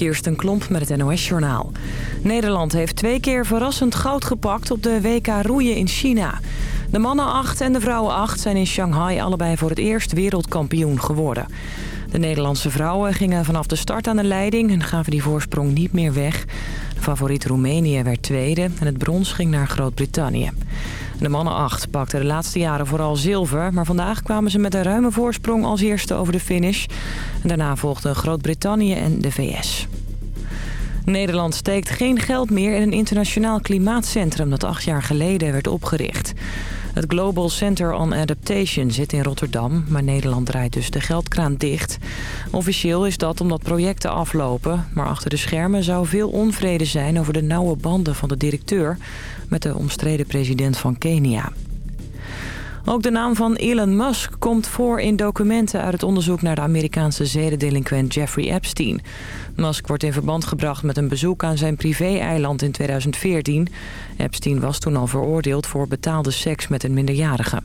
Kirsten Klomp met het NOS-journaal. Nederland heeft twee keer verrassend goud gepakt op de WK roeien in China. De mannen 8 en de vrouwen 8 zijn in Shanghai allebei voor het eerst wereldkampioen geworden. De Nederlandse vrouwen gingen vanaf de start aan de leiding en gaven die voorsprong niet meer weg. De favoriet Roemenië werd tweede en het brons ging naar Groot-Brittannië. De mannen 8 pakten de laatste jaren vooral zilver... maar vandaag kwamen ze met een ruime voorsprong als eerste over de finish. Daarna volgden Groot-Brittannië en de VS. Nederland steekt geen geld meer in een internationaal klimaatcentrum... dat acht jaar geleden werd opgericht. Het Global Center on Adaptation zit in Rotterdam... maar Nederland draait dus de geldkraan dicht. Officieel is dat omdat projecten aflopen... maar achter de schermen zou veel onvrede zijn over de nauwe banden van de directeur... met de omstreden president van Kenia. Ook de naam van Elon Musk komt voor in documenten uit het onderzoek naar de Amerikaanse zedendelinquent Jeffrey Epstein. Musk wordt in verband gebracht met een bezoek aan zijn privé-eiland in 2014. Epstein was toen al veroordeeld voor betaalde seks met een minderjarige.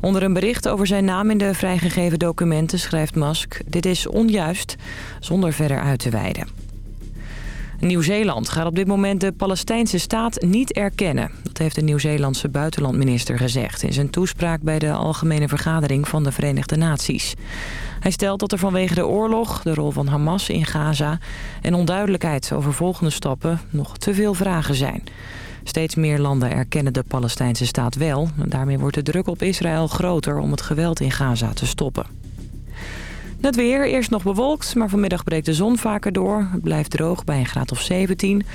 Onder een bericht over zijn naam in de vrijgegeven documenten schrijft Musk... dit is onjuist, zonder verder uit te wijden. Nieuw-Zeeland gaat op dit moment de Palestijnse staat niet erkennen. Dat heeft de Nieuw-Zeelandse buitenlandminister gezegd... in zijn toespraak bij de Algemene Vergadering van de Verenigde Naties. Hij stelt dat er vanwege de oorlog, de rol van Hamas in Gaza... en onduidelijkheid over volgende stappen nog te veel vragen zijn. Steeds meer landen erkennen de Palestijnse staat wel. Daarmee wordt de druk op Israël groter om het geweld in Gaza te stoppen. Het weer, eerst nog bewolkt, maar vanmiddag breekt de zon vaker door. Het blijft droog bij een graad of 17.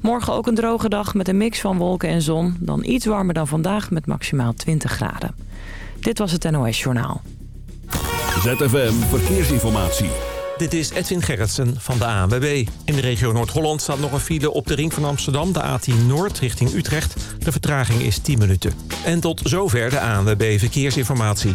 Morgen ook een droge dag met een mix van wolken en zon. Dan iets warmer dan vandaag met maximaal 20 graden. Dit was het NOS Journaal. ZFM Verkeersinformatie. Dit is Edwin Gerritsen van de ANWB. In de regio Noord-Holland staat nog een file op de ring van Amsterdam... de A10 Noord richting Utrecht. De vertraging is 10 minuten. En tot zover de ANWB Verkeersinformatie.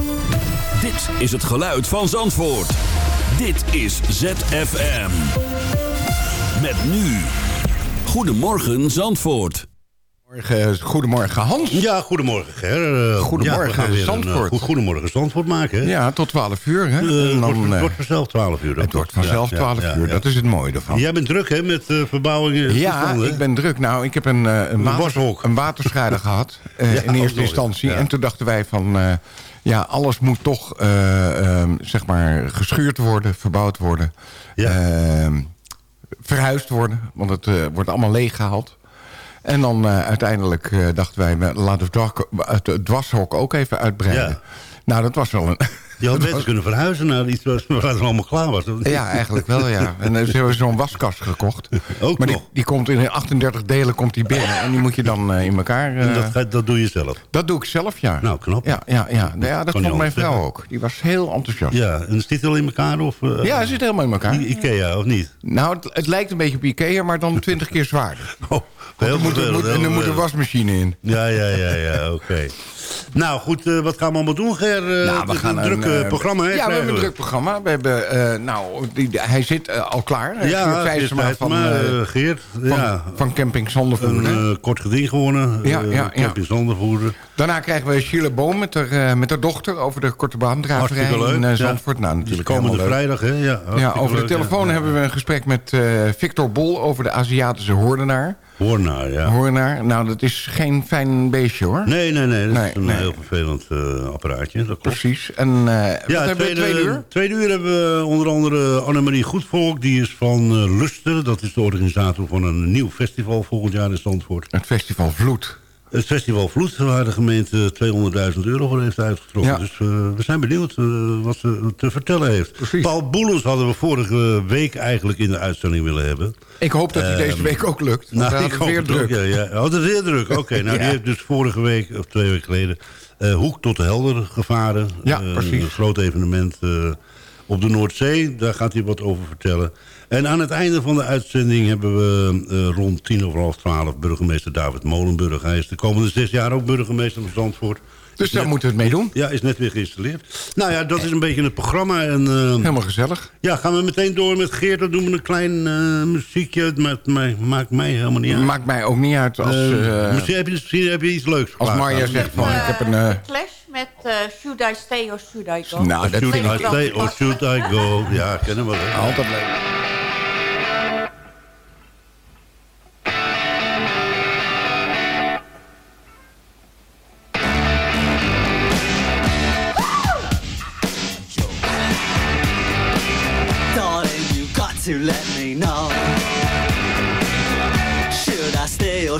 Dit is het geluid van Zandvoort. Dit is ZFM. Met nu. Goedemorgen Zandvoort. Goedemorgen Hans. Ja, goedemorgen Ger. Goedemorgen ja, Zandvoort. Een, uh, goedemorgen Zandvoort maken. Hè? Ja, tot 12 uur. Hè? Uh, het, wordt, het wordt vanzelf 12 uur. Het wordt vanzelf ja, 12 ja, uur, dat is het mooie ervan. Jij bent druk hè, met uh, verbouwingen? Ja, ik ben druk. Nou, ik heb een, een, water, een waterschade gehad in eerste instantie. En toen dachten wij van... ja, alles moet toch zeg maar geschuurd worden, verbouwd worden. verhuisd worden, want het wordt allemaal leeggehaald. En dan uh, uiteindelijk dachten wij, laten we het dwarshok ook even uitbreiden. Ja. Nou, dat was wel een... Je had beter kunnen verhuizen naar iets waar het allemaal klaar was. Ja, eigenlijk wel, ja. En dan hebben zo'n waskast gekocht. Ook maar nog? Die, die komt in 38 delen komt die binnen. En die moet je dan uh, in elkaar... en dat, ga, dat doe je zelf? Dat doe ik zelf, ja. Nou, knap. Ja, ja, ja. ja, ja dat vond mijn vrouw ook. Die was heel enthousiast. Ja, en zit het al in elkaar? Of, ja, het zit helemaal in elkaar. Ikea, of niet? Nou, het, het, lijkt een beetje op Ikea, maar dan 20 keer zwaarder. Oh. Heel moet, moet, en er moet een wasmachine in. Ja, ja, ja, ja oké. Okay. Nou goed, uh, wat gaan we allemaal doen, Ger? Uh, nou, we gaan een druk uh, programma, hè? Ja, we hebben een druk programma. We hebben, nou, die, hij zit al klaar. Ja, Geert van, van, Geert. Van, ja. van Camping Zondervoerder. Een kort geding gewonnen. Ja, ja, Camping Zondervoerder. Daarna krijgen we Sheila Boom met haar, met haar dochter over de korte baandragerij in Zandvoort. Nou, natuurlijk komende vrijdag, hè? Ja, ja over de telefoon hebben we een gesprek met Victor Bol over de Aziatische hoordenaar. Hoornaar, ja. Hoornaar. Nou, dat is geen fijn beestje, hoor. Nee, nee, nee. Dat nee, is een nee. heel vervelend uh, apparaatje. Dat klopt. Precies. En uh, ja, tweede, hebben we tweede uur? Tweede uur hebben we onder andere Annemarie Goedvolk. Die is van uh, Luster. Dat is de organisator van een nieuw festival volgend jaar in Zandvoort. Het festival Vloed. Het festival Vloed, waar de gemeente 200.000 euro voor heeft uitgetrokken. Ja. Dus uh, we zijn benieuwd uh, wat ze te vertellen heeft. Precies. Paul Boelens hadden we vorige week eigenlijk in de uitzending willen hebben. Ik hoop dat hij Ehm, deze week ook lukt. Nou, ik had hoop weer ook, druk. Ja, ja. Dat is weer druk. Oké, nou Ja. die heeft dus vorige week, of twee weken geleden... eh, Hoek tot de Helder gevaren. Ja, Eh, precies. Een groot evenement... eh, op de Noordzee. Daar gaat hij wat over vertellen. En aan het einde van de uitzending hebben we uh, rond tien over half twaalf... burgemeester David Molenburg. Hij is de komende zes jaar ook burgemeester van Zandvoort. Dus daar moeten we het mee doen. Ja, is net weer geïnstalleerd. Nou ja, dat is een beetje het programma. En, uh, Helemaal gezellig. Ja, gaan we meteen door met Geert. Dan doen we een klein uh, muziekje. Het maakt mij, maakt mij helemaal niet uit. Maakt mij ook niet uit. Als, misschien, heb je, misschien heb je iets leuks Als Marja zegt van, ik heb een... Clash met Should I Stay or Should I Go? Nou, dat should I Stay or Should I Go? Ja, kennen we wel. Altijd leuk.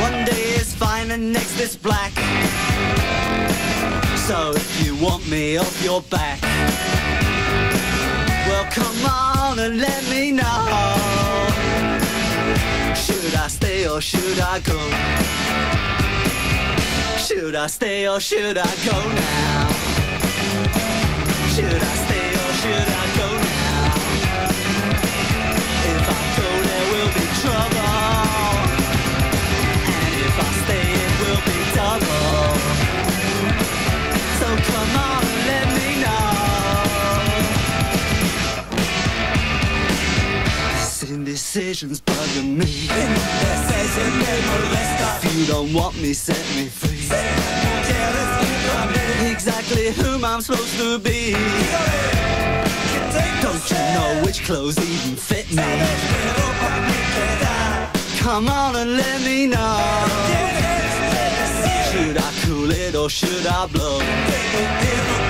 One day is fine and next is black So if you want me off your back Well come on and let me know Should I stay or should I go? Should I stay or should I go now? Should I stay or should I go now? If I go there will be trouble indecision's bugging me. If you don't want me, set me free. Exactly whom I'm supposed to be. Don't you know which clothes even fit me? Come on and let me know Should I cool it or should I blow?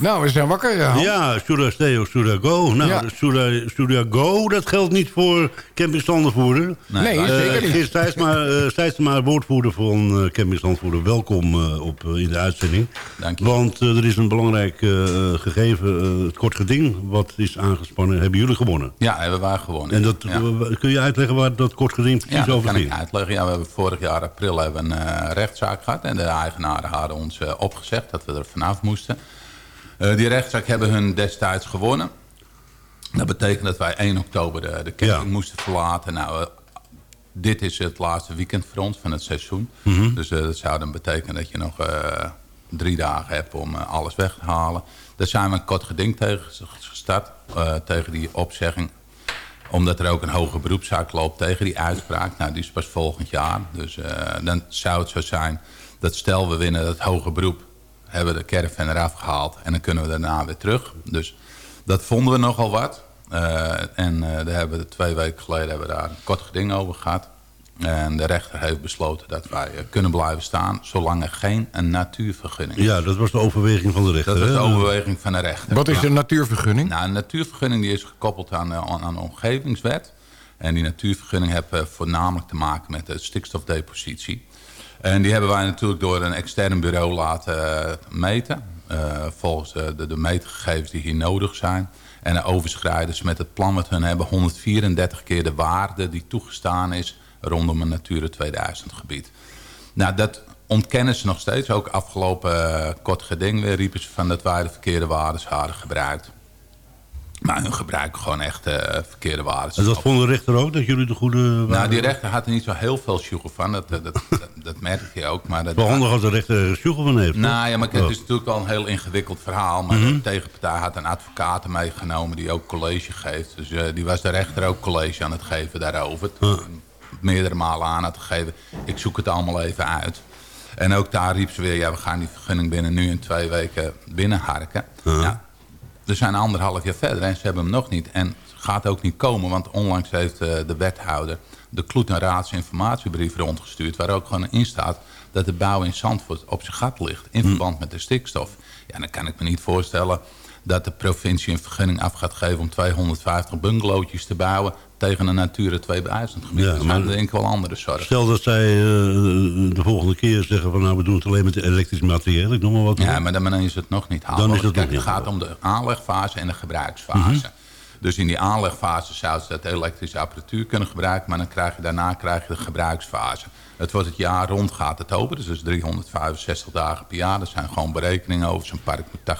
Nou, we zijn wakker, Hans. Ja, should I stay or should I go? Nou, Ja. should, I, should I go, dat geldt niet voor camping Zandvoerder. Nee, Eh, zeker niet. Geert Stijsma, eh, woordvoerder van uh, camping Zandvoerder. Welkom eh, op, eh, in de uitzending. Dank je. Want eh, er is een belangrijk eh, gegeven, eh, het kort geding, wat is aangespannen. Hebben jullie gewonnen? Ja, hebben wij gewonnen. En dat, ja. eh, kun je uitleggen waar dat kort geding Ja, precies over kan ik ging? uitleggen. Ja, we hebben vorig jaar april hebben we een eh, rechtszaak gehad. En de eigenaren hadden ons eh, opgezegd dat we er vanaf moesten. Eh, die rechtszaak hebben hun destijds gewonnen. Dat betekent dat wij 1 oktober de, de camping Ja. moesten verlaten. Nou, eh, dit is het laatste weekend voor ons van het seizoen. Mhm. Dus eh, dat zou dan betekenen dat je nog drie dagen hebt om alles weg te halen. Daar zijn we een kort geding tegen gestart. tegen die opzegging omdat er ook een hoge beroepszaak loopt tegen die uitspraak. Nou, die is pas volgend jaar. Dus dan zou het zo zijn dat stel we winnen dat hoge beroep... hebben we de caravan eraf gehaald en dan kunnen we daarna weer terug. Dus dat vonden we nogal wat. Eh, en eh, daar hebben we twee weken geleden hebben we daar een kort geding over gehad. En de rechter heeft besloten dat wij eh, kunnen blijven staan... zolang er geen een natuurvergunning is. Ja, dat was de overweging van de rechter. Dat is de overweging van de rechter. Wat is de natuurvergunning? Nou, een natuurvergunning die is gekoppeld aan, aan, aan de omgevingswet. En die natuurvergunning heeft voornamelijk te maken met de stikstofdepositie. En die hebben wij natuurlijk door een extern bureau laten eh, meten. eh, volgens de, de, de meetgegevens die hier nodig zijn. En dan overschrijden ze met het plan wat hun hebben 134 keer de waarde die toegestaan is rondom een Natura 2000 gebied. Nou, dat ontkennen ze nog steeds. Ook afgelopen eh, kort geding weer riepen ze van dat wij de verkeerde waardes hadden gebruikt. Maar hun gebruiken gewoon echt eh, verkeerde waardes. En dat vond de rechter ook, dat jullie de goede Nou, waren? die rechter had er niet zo heel veel sjoegen van. Dat, dat, dat, dat merk je ook. Maar dat, Wel handig als de rechter er sjoegen van heeft. nou ja, maar Oh. het is natuurlijk wel een heel ingewikkeld verhaal. Maar Mhm. de tegenpartij had een advocaat meegenomen die ook college geeft. Dus eh, die was de rechter ook college aan het geven daarover. Meerdere malen aan had gegeven. Ik zoek het allemaal even uit. En ook daar riep ze weer, ja, we gaan die vergunning binnen nu in twee weken binnenharken. Ja, we zijn anderhalf jaar verder en ze hebben hem nog niet. En het gaat ook niet komen, want onlangs heeft eh, de wethouder de Kloet en Raads informatiebrief rondgestuurd... waar ook gewoon in staat dat de bouw in Zandvoort op zijn gat ligt... in verband met de stikstof. Ja, dan kan ik me niet voorstellen dat de provincie een vergunning af gaat geven... om 250 bungalowtjes te bouwen tegen een Natura 2000 gebied. Ja, dat maar- zijn denk ik wel andere zorgen. Stel dat zij eh, de volgende keer zeggen van nou we doen het alleen met elektrisch materieel. Ik noem maar wat. Ja, maar dan is het nog niet haalbaar. Dan is het Kijk, het gaat om de aanlegfase en de gebruiksfase. Dus in die aanlegfase zou ze dat elektrische apparatuur kunnen gebruiken... maar dan krijg je, daarna krijg je de gebruiksfase. Het wordt het jaar rond gaat het open, dus dat is 365 dagen per jaar. Er zijn gewoon berekeningen over. Zo'n park moet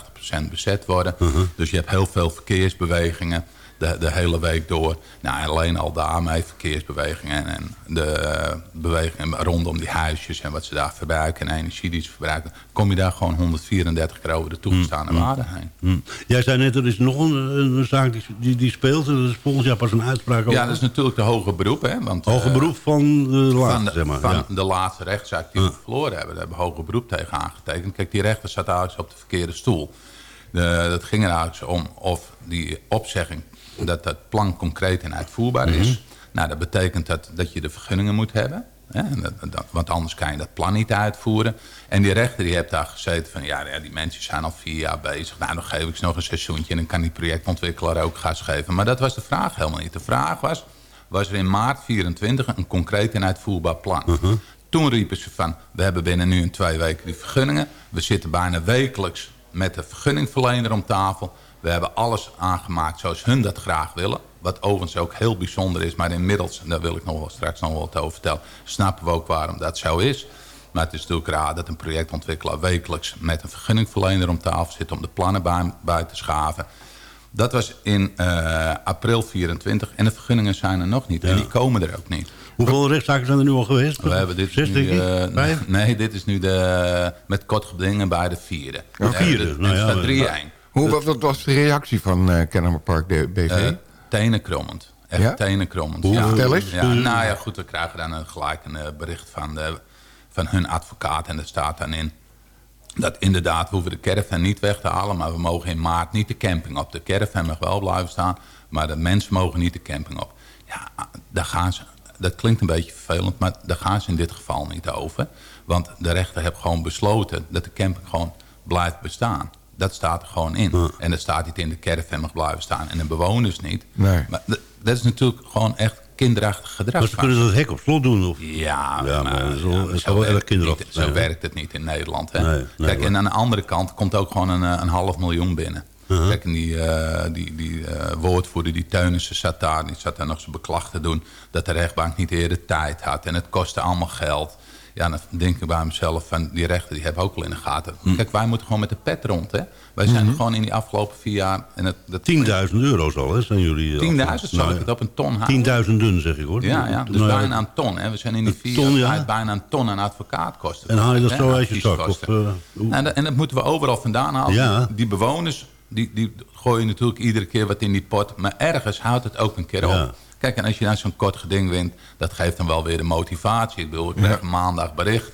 80% bezet worden. Dus je hebt heel veel verkeersbewegingen de, de hele week door. Nou, en alleen al daarmee verkeersbewegingen en de eh, bewegingen rondom die huisjes... en wat ze daar verbruiken en energie die ze verbruiken... kom je daar gewoon 134 keer over de toegestane waarde heen. Hm. Jij zei net, er is nog een, een zaak die, die, die speelt. Er is volgend jaar pas een uitspraak over. Ja, dat is natuurlijk de hoge beroep. Hè, want, Hoge eh, beroep van de laatste, van, de, zeg maar. van ja. de laatste rechtszaak die we verloren hebben. Daar hebben we hoger beroep tegen aangetekend. Kijk, die rechter zat eigenlijk op de verkeerde stoel. De, dat ging er eigenlijk om of die opzegging... dat dat plan concreet en uitvoerbaar is. Mhm. Nou, dat betekent dat, dat je de vergunningen moet hebben. Dat, dat- want anders kan je dat plan niet uitvoeren. En die rechter die heeft daar gezeten van... Ja, ja, die mensen zijn al vier jaar bezig. Nou, dan geef ik ze nog een seizoentje... en dan kan die projectontwikkelaar ook gas geven. Maar dat was de vraag helemaal niet. De vraag was... was er in maart 24 een concreet en uitvoerbaar plan. Toen riepen ze van... we hebben binnen nu in twee weken die vergunningen. We zitten bijna wekelijks met de vergunningverlener om tafel. We hebben alles aangemaakt zoals hun dat graag willen. Wat overigens ook heel bijzonder is. Maar inmiddels, en daar wil ik nog wel straks nog wel wat over vertellen... snappen we ook waarom dat zo is. Maar het is natuurlijk raar dat een projectontwikkelaar wekelijks... met een vergunningverlener om tafel zit om de plannen bij, bij te schaven. Dat was in eh, april 24 en de vergunningen zijn er nog niet. En die komen er ook niet. Hoeveel rechtszaken zijn er nu al geweest? We hebben dit Zes, nu, eh, nee, dit is nu de, met kort gedingen bij de vierde. Hebben vierde, nou ja, staat 3-1. Hoe, wat, wat was de reactie van eh Kennemer Park BV? Eh, tenenkrommend. Echt Ja? tenenkrommend. Hoe? Vertel eens. Ja, nou ja, goed, we krijgen dan een, gelijk een bericht van, de, van hun advocaat. En er staat dan in dat inderdaad, we hoeven de caravan niet weg te halen... maar we mogen in maart niet de camping op. De caravan mag wel blijven staan, maar de mensen mogen niet de camping op. Ja, daar gaan ze, dat klinkt een beetje vervelend, maar daar gaan ze in dit geval niet over. Want de rechter heeft gewoon besloten dat de camping gewoon blijft bestaan. Dat staat er gewoon in. En dat staat niet in de caravan mag blijven staan en de bewoners niet. Nee. Maar dat is natuurlijk gewoon echt kinderachtig gedrag. Maar ze van kunnen dat hek op slot doen? Of? ja, Ja, maar ja, zo erg werkt het kinderachtig niet. Zo werkt het niet in Nederland. Hè? Nee, nee, Kijk, en aan de andere kant komt ook gewoon een, eh, een half miljoen binnen. Kijk, en die, eh, die, die eh, woordvoerder, die Teunissen, zat daar. Die zat daar nog zijn beklag te doen. Dat de rechtbank niet eerder tijd had. En het kostte allemaal geld. Ja, dan denk ik bij mezelf van die rechter die hebben ook wel in de gaten. Hm. Kijk, wij moeten gewoon met de pet rond. Hè? Wij zijn gewoon in die afgelopen vier jaar... En het, dat 10.000 euro's al, hè, zijn jullie... eh, 10.000 zal ik het op een ton halen. Tienduizenden, zeg ik hoor. Ja, ja, dus Nou bijna een ton. Hè. We zijn in die vier ton, jaar ja. bijna een ton aan advocaatkosten. En haal je dat zo uit je zak? Of, advieskosten. eh, en, dat, en dat moeten we overal vandaan halen. Ja. Die bewoners, die, die gooien natuurlijk iedere keer wat in die pot. Maar ergens houdt het ook een keer op. Kijk, en als je dan zo'n kort geding wint... dat geeft dan wel weer de motivatie. Ik bedoel, ik kreeg maandag bericht.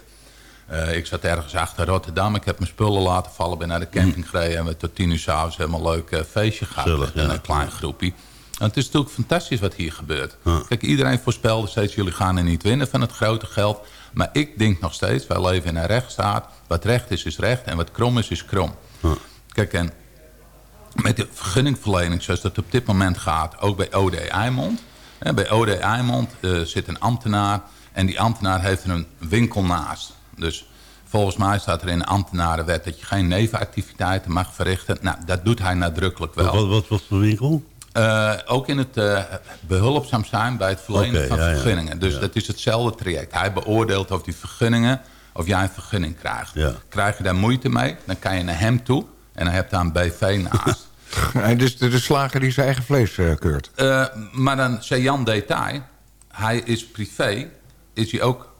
Eh, ik zat ergens achter Rotterdam. Ik heb mijn spullen laten vallen. Ben naar de camping gereden. En we tot tien uur s'avonds helemaal een leuk eh, feestje gehad. Met ja. een klein groepje. het is natuurlijk fantastisch wat hier gebeurt. Kijk, iedereen voorspelde steeds, jullie gaan er niet winnen van het grote geld. Maar ik denk nog steeds, wij leven in een rechtsstaat. Wat recht is, is recht. En wat krom is, is krom. Kijk, en met de vergunningverlening zoals dat op dit moment gaat... ook bij OD Eimond. Bij OD Eimond uh, zit een ambtenaar... en die ambtenaar heeft er een winkel naast. Dus volgens mij staat er in de ambtenarenwet... dat je geen nevenactiviteiten mag verrichten. Nou, dat doet hij nadrukkelijk wel. Wat, wat was de winkel? Uh, ook in het uh, behulpzaam zijn bij het verlenen okay, van ja, vergunningen. Ja. Dus ja. dat is hetzelfde traject. Hij beoordeelt of die vergunningen, of jij een vergunning krijgt. Krijg je daar moeite mee, dan kan je naar hem toe en dan heb je daar een BV naast. dus de, de, slager die zijn eigen vlees uh, keurt? maar dan zei Jan Detail, hij is privé, is hij ook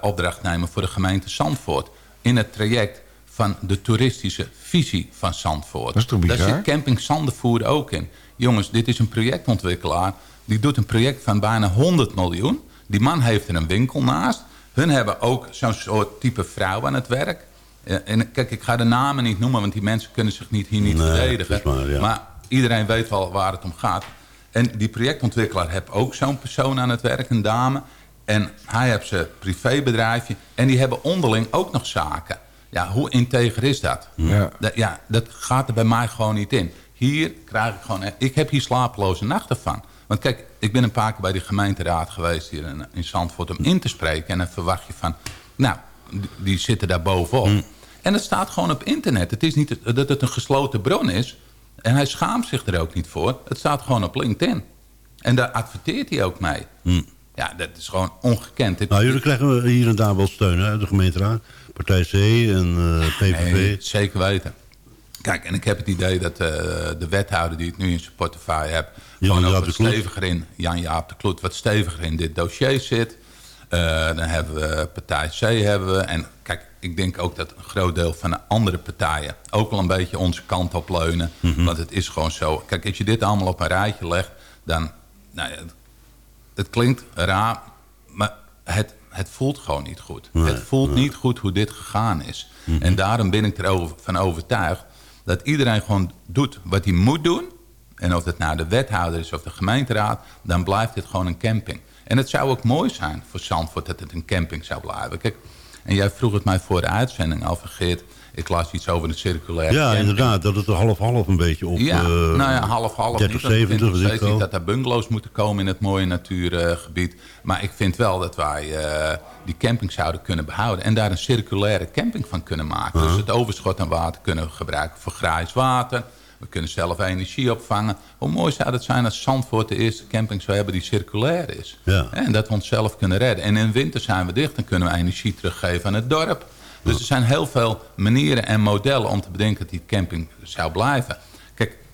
opdrachtnemer voor de gemeente Zandvoort. In het traject van de toeristische visie van Zandvoort. Dat is toch bizar? Daar zit camping Zandervoer ook in. Jongens, dit is een projectontwikkelaar. Die doet een project van bijna 100 miljoen. Die man heeft er een winkel naast. Hun hebben ook zo'n soort type vrouw aan het werk. En kijk, ik ga de namen niet noemen, want die mensen kunnen zich niet, hier niet nee, verdedigen. Maar, ja. maar, iedereen weet wel waar het om gaat. En die projectontwikkelaar heeft ook zo'n persoon aan het werk, een dame. En hij heeft zijn privébedrijfje. En die hebben onderling ook nog zaken. Ja, hoe integer is dat? Ja. dat? Ja, dat gaat er bij mij gewoon niet in. Hier krijg ik gewoon... Ik heb hier slapeloze nachten van. Want kijk, ik ben een paar keer bij de gemeenteraad geweest hier in, in Zandvoort om in te spreken. En dan verwacht je van... Nou, die, die zitten daar bovenop. Hm. En het staat gewoon op internet. Het is niet dat het een gesloten bron is. En hij schaamt zich er ook niet voor. Het staat gewoon op LinkedIn. En daar adverteert hij ook mee. Hm. Ja, dat is gewoon ongekend. Nou, jullie krijgen hier en daar wel steun uit de gemeenteraad. Partij C en uh, PVV. Nee, zeker weten. Kijk, en ik heb het idee dat uh, de wethouder die het nu in zijn portefeuille heeft... Jan gewoon ook wat steviger in... Jan-Jaap de Kloet, wat steviger in dit dossier zit. Uh, dan hebben we partij C hebben we. En kijk, ik denk ook dat een groot deel van de andere partijen... ook wel een beetje onze kant op leunen. Mhm. Want het is gewoon zo... Kijk, als je dit allemaal op een rijtje legt... dan... Nou ja, het, het klinkt raar, maar het, het voelt gewoon niet goed. Nee, het voelt nee. niet goed hoe dit gegaan is. Mhm. En daarom ben ik ervan overtuigd... dat iedereen gewoon doet wat hij moet doen. En of het nou de wethouder is of de gemeenteraad... dan blijft dit gewoon een camping. En het zou ook mooi zijn voor Zandvoort dat het een camping zou blijven. Kijk, en jij vroeg het mij voor de uitzending al, Geert. Ik las iets over de circulaire Ja, inderdaad. Dat het er half-half een beetje op... Ja, eh, nou ja, half-half. 30, niet. Want ik vind 70, nog weet ik steeds wel. niet dat er bungalows moeten komen in het mooie natuurgebied. maar ik vind wel dat wij eh, die camping zouden kunnen behouden. En daar een circulaire camping van kunnen maken. Dus het overschot aan water kunnen gebruiken voor grijs water. We kunnen zelf energie opvangen. Hoe mooi zou het zijn als Zandvoort de eerste camping zou hebben die circulair is. Ja. En dat we onszelf kunnen redden. En in winter zijn we dicht. Dan kunnen we energie teruggeven aan het dorp. Dus er zijn heel veel manieren en modellen om te bedenken dat die camping zou blijven.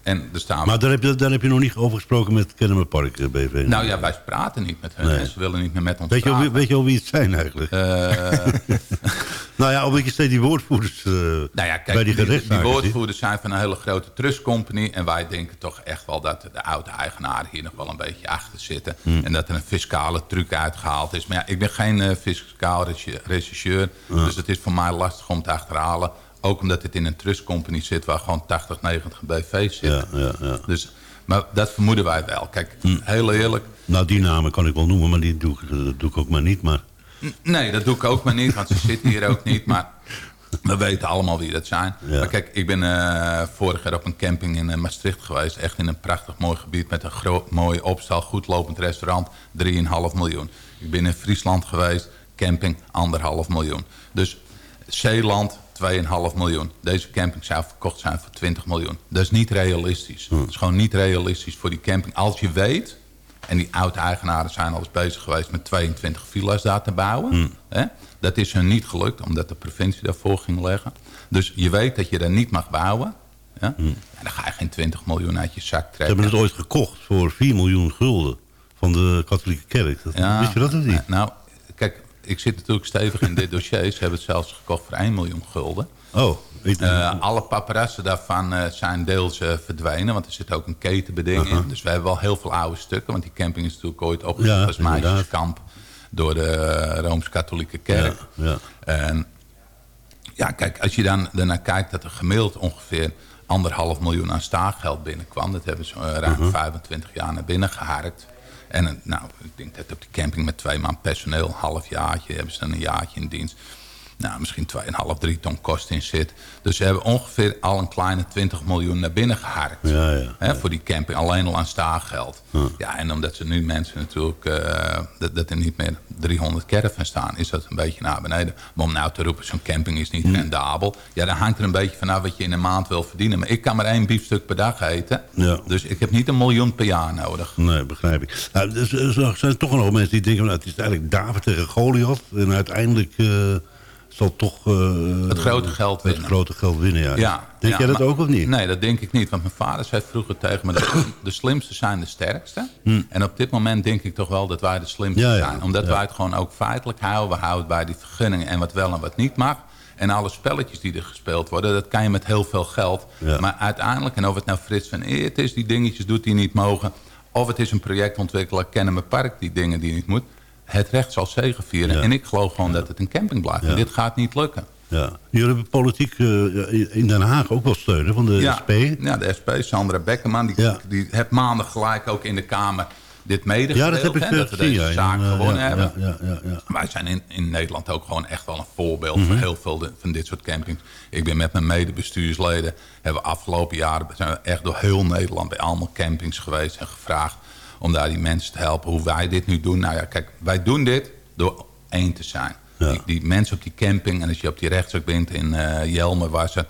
En er staan... Maar daar heb, je, daar heb je nog niet over gesproken met Kennemer Park eh, BV. nou ja, wij praten niet met hen. Nee. En ze willen niet meer met ons weet, je praten. weet je al wie het zijn eigenlijk? Eh, nou ja, omdat je steeds die woordvoerders eh, nou ja, kijk, bij die die, woordvoerders zijn van een hele grote trustcompany. En wij denken toch echt wel dat de oude eigenaren hier nog wel een beetje achter zitten. Hmm. En dat er een fiscale truc uitgehaald is. Maar ja, ik ben geen fiscaal recherche- rechercheur. Dus het is voor mij lastig om te achterhalen. Ook omdat het in een trustcompany zit waar gewoon 80, 90 BV's zitten. Ja, ja, ja. Dus, maar dat vermoeden wij wel. Kijk, Hmm. heel eerlijk. Nou, die namen kan ik wel noemen, maar die doe ik, eh, dat doe ik ook maar niet. Maar Nee, dat doe ik ook maar niet, want ze zitten hier ook niet. Maar we weten allemaal wie dat zijn. Ja. Maar kijk, ik ben eh, vorig jaar op een camping in eh, Maastricht geweest. Echt in een prachtig mooi gebied met een groot, mooi opstal, goed lopend restaurant. 3,5 miljoen. Ik ben in Friesland geweest, camping 1,5 miljoen. Dus Zeeland 2,5 miljoen. Deze camping zou verkocht zijn voor 20 miljoen. Dat is niet realistisch. Hm. Dat is gewoon niet realistisch voor die camping. Als je weet, en die oud-eigenaren zijn al eens bezig geweest met 22 villa's daar te bouwen. Hm. Hè? Dat is hun niet gelukt, omdat de provincie daarvoor ging leggen. Dus je weet dat je daar niet mag bouwen. Ja? En dan ga je geen 20 miljoen uit je zak Hm. ze trekken. hebben het ooit gekocht voor 4 miljoen gulden van de katholieke kerk. Dat, wist je dat of niet? Nou, ik zit natuurlijk stevig in dit dossier. Ze hebben het zelfs gekocht voor 1 miljoen gulden. Oh, Eh, alle paparazzen daarvan eh, zijn deels eh, verdwenen, want er zit ook een ketenbeding in. Dus we hebben wel heel veel oude stukken, want die camping is natuurlijk ooit opgezet Ja, als meisjeskamp door de Rooms-Katholieke Kerk. ja, ja. En ja, kijk, als je dan daarnaar kijkt dat er gemiddeld ongeveer anderhalf miljoen aan staakgeld binnenkwam. Dat hebben ze ruim 25 jaar naar binnen geharkt. En nou, ik denk dat op die camping met twee man personeel, half jaartje, hebben ze dan een jaartje in dienst. Nou, misschien 2,5, 3 ton kost in zit. Dus ze hebben ongeveer al een kleine 20 miljoen naar binnen geharkt. Ja, ja. Hè, voor die camping, alleen al aan staargeld. Ja, en omdat ze nu mensen natuurlijk, eh, dat, dat er niet meer 300 caravans staan, is dat een beetje naar beneden. Maar om nou te roepen, zo'n camping is niet rendabel. Ja, dan hangt er een beetje vanaf wat je in een maand wil verdienen. Maar ik kan maar één biefstuk per dag eten. Ja. Dus ik heb niet een miljoen per jaar nodig. Nee, begrijp ik. Nou, dus, er er zijn toch nog mensen die denken... Nou, het is eigenlijk David tegen Goliath. En uiteindelijk eh, zal toch... eh, Het grote geld Het winnen. grote geld winnen, ja. Ja, Denk ja, jij dat maar- ook of niet? Nee, dat denk ik niet. Want mijn vader zei vroeger tegen me... dat de slimste zijn de sterkste. En op dit moment denk ik toch wel dat wij de slimste Hm. Ja, zijn. Omdat wij het gewoon ook feitelijk houden. We houden bij die vergunningen en wat wel en wat niet mag. En alle spelletjes die er gespeeld worden, dat kan je met heel veel geld. Maar uiteindelijk, en of het nou Frits van Eert is... die dingetjes doet die niet mogen... of het is een projectontwikkelaar Kennemer Park die dingen die niet moet... het recht zal zegevieren. Ja. En ik geloof gewoon dat het een camping blijft. En dit gaat niet lukken. Ja. Jullie hebben politiek eh, in Den Haag ook wel steun hè, van de ja, SP. Ja, de SP, Sandra Beckerman, die, Ja. die heeft maandag gelijk ook in de Kamer dit medegedeeld. Ja, dat heb ik hè, dat we gezien. deze ja, zaak eh, gewonnen hebben. Ja, ja, ja, ja. Wij zijn in, in Nederland ook gewoon echt wel een voorbeeld Mhm. voor heel veel de- van dit soort campings. Ik ben met mijn medebestuursleden, hebben we afgelopen jaren zijn we echt door heel Nederland bij allemaal campings geweest en gevraagd om daar die mensen te helpen. Hoe wij dit nu doen. Nou ja, kijk, wij doen dit door één te zijn. Ja. Die, die mensen op die camping, en als je op die rechtszaak bent in eh Jelmer, waar ze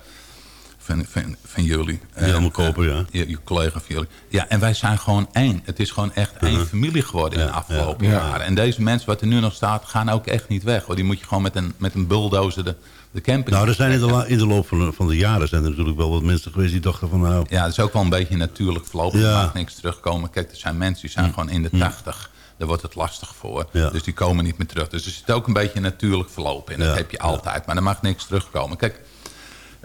van, van, van jullie. eh, Jelmer Koper, ja. Je, je collega van jullie. Ja, en wij zijn gewoon één. Het is gewoon echt één familie geworden in de Uh-huh. Ja, afgelopen ja. jaren. En deze mensen wat er nu nog staat, gaan ook echt niet weg. Hoor. Die moet je gewoon met een, met een bulldozer de, de camping... Nou, er zijn in de, in de loop van de, van de jaren zijn er natuurlijk wel wat mensen geweest die dachten van nou... Ja, dat is ook wel een beetje natuurlijk verloop. Er Ja. mag niks terugkomen. Kijk, er zijn mensen die zijn gewoon in de tachtig. Daar wordt het lastig voor. Ja. Dus die komen niet meer terug. Dus er zit ook een beetje natuurlijk verloop in. Dat Ja. heb je altijd. Maar er mag niks terugkomen. Kijk,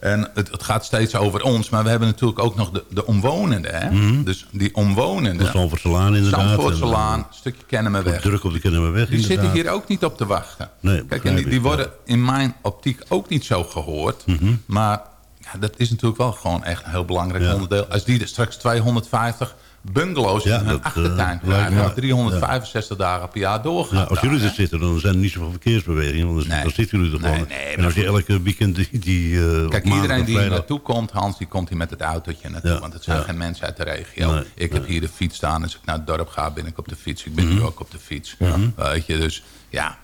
en het, het gaat steeds over ons. Maar we hebben natuurlijk ook nog de, de omwonenden. Hè? Dus die omwonenden. De Zandvoortselaan inderdaad. Zandvoortselaan, stukje Kennemerweg. Druk op de Kennemerweg Die inderdaad. zitten hier ook niet op te wachten. Nee, Kijk, en die, die worden in mijn optiek ook niet zo gehoord. Maar ja, dat is natuurlijk wel gewoon echt een heel belangrijk Ja. onderdeel. Als die er straks 250 bungalows Ja, in dat, eh, achtertuin lijkt krijgen... me- en 365 dagen per jaar doorgaan. Ja, als jullie er zitten, dan zijn er niet zoveel verkeersbewegingen. Want dan, Nee. dan zitten jullie er Nee, gewoon. nee, en maar als je elke weekend die... die eh, Kijk, iedereen en die hier naartoe komt, Hans, die komt hier met het autootje naartoe. Ja, Want het zijn ja. geen mensen uit de regio. Nee, ik heb hier de fiets staan. Als ik naar het dorp ga, ben ik op de fiets. Ik ben Mhm. nu ook op de fiets. Weet je, dus ja,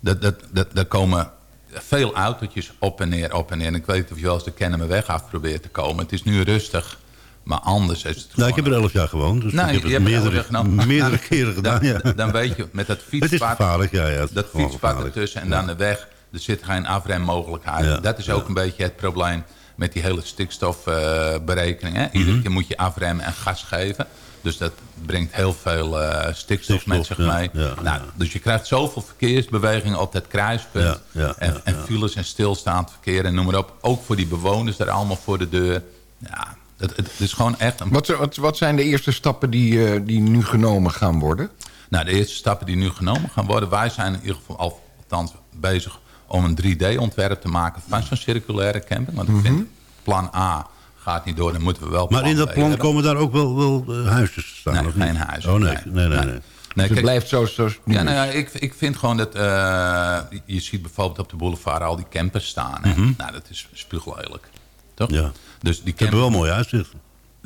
dat, dat, dat, daar komen veel autootjes op en neer, op en neer. En ik weet niet of je wel eens de Kennemerweg af probeert te komen. Het is nu rustig, maar anders is het Nou, ik heb er elf jaar gewoond. Dus Nee, ik heb het meerdere, meerdere keren gedaan. dan, ja. dan weet je, met dat het is fietspad... gevaarlijk, ja. ja het dat fietspad ertussen en dan de weg. Er zit geen afremmogelijkheid. Ja, Dat is ook een beetje het probleem met die hele stikstofberekening. Iedere Mhm. keer moet je afremmen en gas geven. Dus dat brengt heel veel eh, stikstof, met zich ja, mee. ja, nou, ja. Dus je krijgt zoveel verkeersbeweging op dat kruispunt. En, en files en stilstaand verkeer en noem maar op. Ook voor die bewoners daar allemaal voor de deur. Ja, het, het is gewoon echt een Wat, wat, wat zijn de eerste stappen die, eh, die nu genomen gaan worden? Nou, de eerste stappen die nu genomen gaan worden... wij zijn in ieder geval al, althans bezig om een 3D-ontwerp te maken... van zo'n circulaire camping. Want ik vind, plan A gaat niet door, dan moeten we wel Mhm. Maar in dat plan komen daar ook wel, wel eh, huisjes te staan? Nee, of niet? geen huizen. Oh nee, Nee, nee, nee. nee. nee. Nee, Dus het kijk, blijft het nu ja, nou ja, ik, ik vind gewoon dat... eh, je ziet bijvoorbeeld op de boulevard al die campers staan. Hè? Nou, dat is spuuglelijk. Toch? Mhm. Ja. Dus die hebben wel mooi uitzicht.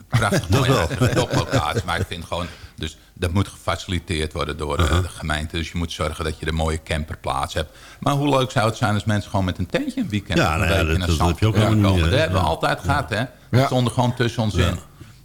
prachtig Dat mooi wel. een toplocatie. Maar ik vind gewoon... Dus dat moet gefaciliteerd worden door de, de gemeente. Dus je moet zorgen dat je een mooie camperplaats hebt. Maar hoe leuk zou het zijn als mensen gewoon met een tentje een weekend... Ja, een nou ja, dat- naar dat heb je ook komen. Dat hebben we altijd gehad, hè? Dat stonden gewoon tussen ons in.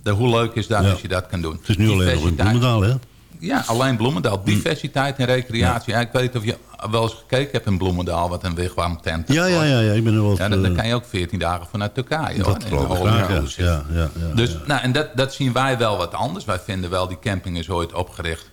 De, hoe leuk is dat als je dat kan doen? Het is nu alleen nog in Diversiteit. Bloemendaal, hè? Ja, alleen Bloemendaal. Diversiteit en recreatie. Ja. ik weet niet of je wel eens gekeken hebt in Bloemendaal... wat een wigwamtent Ja, ja, ja, ja. Ik ben er wel... Ja, dan, dan eh, kan je ook 14 dagen vanuit Turkije. hoor, dat graag, ja. Ja, ja, ja, Dus, ja. Nou, en dat, dat zien wij wel wat anders. Wij vinden wel, die camping is ooit opgericht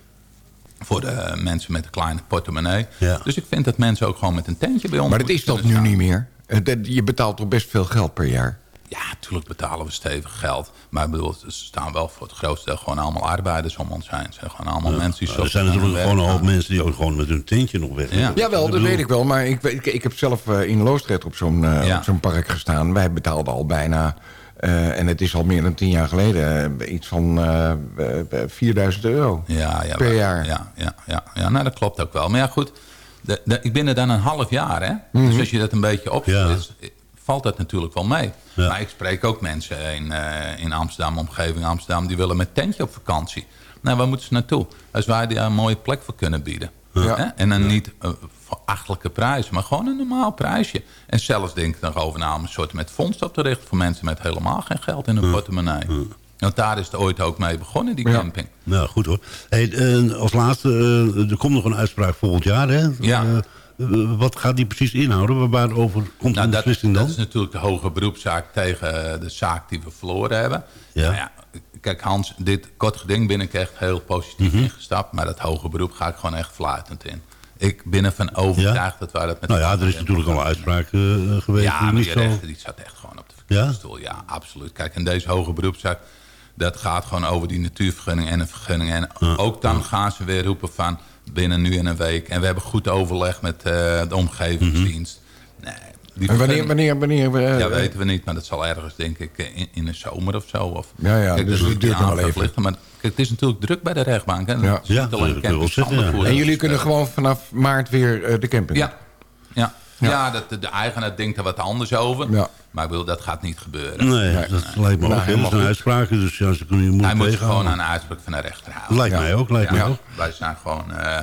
voor de mensen met een kleine portemonnee. Ja. Dus ik vind dat mensen ook gewoon met een tentje bij ons Maar dat is dat nu niet meer. Dat- Je betaalt toch best veel geld per jaar? Ja, natuurlijk betalen we stevig geld. Maar ik bedoel, ze staan wel voor het grootste deel gewoon allemaal arbeiders om ons heen. Ze zijn gewoon allemaal mensen die er zijn natuurlijk gewoon een hoop mensen die ook gewoon met hun tentje nog weg. Ja. Jawel, dat bedoel- weet ik wel. Maar ik, weet- ik, ik heb zelf eh, in Loosdrecht op zo'n eh, Ja. op zo'n park gestaan. Wij betaalden al bijna en het is al meer dan tien jaar geleden. iets van 4000 euro ja, ja, per jaar. Ja, ja, ja, ja, nou dat klopt ook wel. Maar ja, goed. De, de, ik ben er dan een half jaar, hè. Dus als je dat een beetje opzet, valt dat natuurlijk wel mee. Maar ik spreek ook mensen in, in Amsterdam, omgeving Amsterdam... die willen met tentje op vakantie. Nou, waar moeten ze naartoe? Als wij daar een mooie plek voor kunnen bieden. Ja. En dan niet uh, voor achtelijke prijs, maar gewoon een normaal prijsje. En zelfs denk ik nog over na om een soort met fonds op te richten... voor mensen met helemaal geen geld in hun portemonnee. Want daar is het ooit ook mee begonnen, die camping. Nou, goed hoor. Hey, uh, als laatste, uh, er komt nog een uitspraak volgend jaar, hè? Ja. Wat gaat die precies inhouden? Waarover komt nou, de beslissing dan? Dat is natuurlijk de hoge beroepszaak tegen de zaak die we verloren hebben. Ja. Nou ja, kijk Hans, dit kort geding ben ik echt heel positief mm ingestapt. Maar dat hoge beroep ga ik gewoon echt fluitend in. Ik ben ervan overtuigd dat wij dat met... Nou ja, er is natuurlijk al een uitspraak uh, geweest. Ja, maar die rechter die zat echt gewoon op de verkeerde stoel. Ja, absoluut. Kijk, in deze hoge beroepszaak... dat gaat gewoon over die natuurvergunning en een vergunning. En ook dan gaan ze weer roepen van binnen nu en een week. En we hebben goed overleg met uh, de omgevingsdienst. Mhm. Nee, en wanneer, wanneer, wanneer... Uh, ja, weten we niet, maar dat zal ergens, denk ik, in, in de zomer of zo. Of, ja, ja, kijk, dus het duurt nog wel even. maar kijk, het is natuurlijk druk bij de rechtbank. Hè? Ja, ja, alleen ja. En jullie kunnen gewoon vanaf maart weer uh, de camping? Ja, ja. Ja, ja dat, de, eigenaar denkt er wat anders over. Ja. Maar ik bedoel, dat gaat niet gebeuren. Nee, dat lijkt me ook. Dat is een uitspraak. Dus ja, ze kunnen je Hij moet gewoon aan een uitspraak van de rechter houden. Lijkt mij ook. Lijkt mij ook. Wij zijn gewoon... Uh,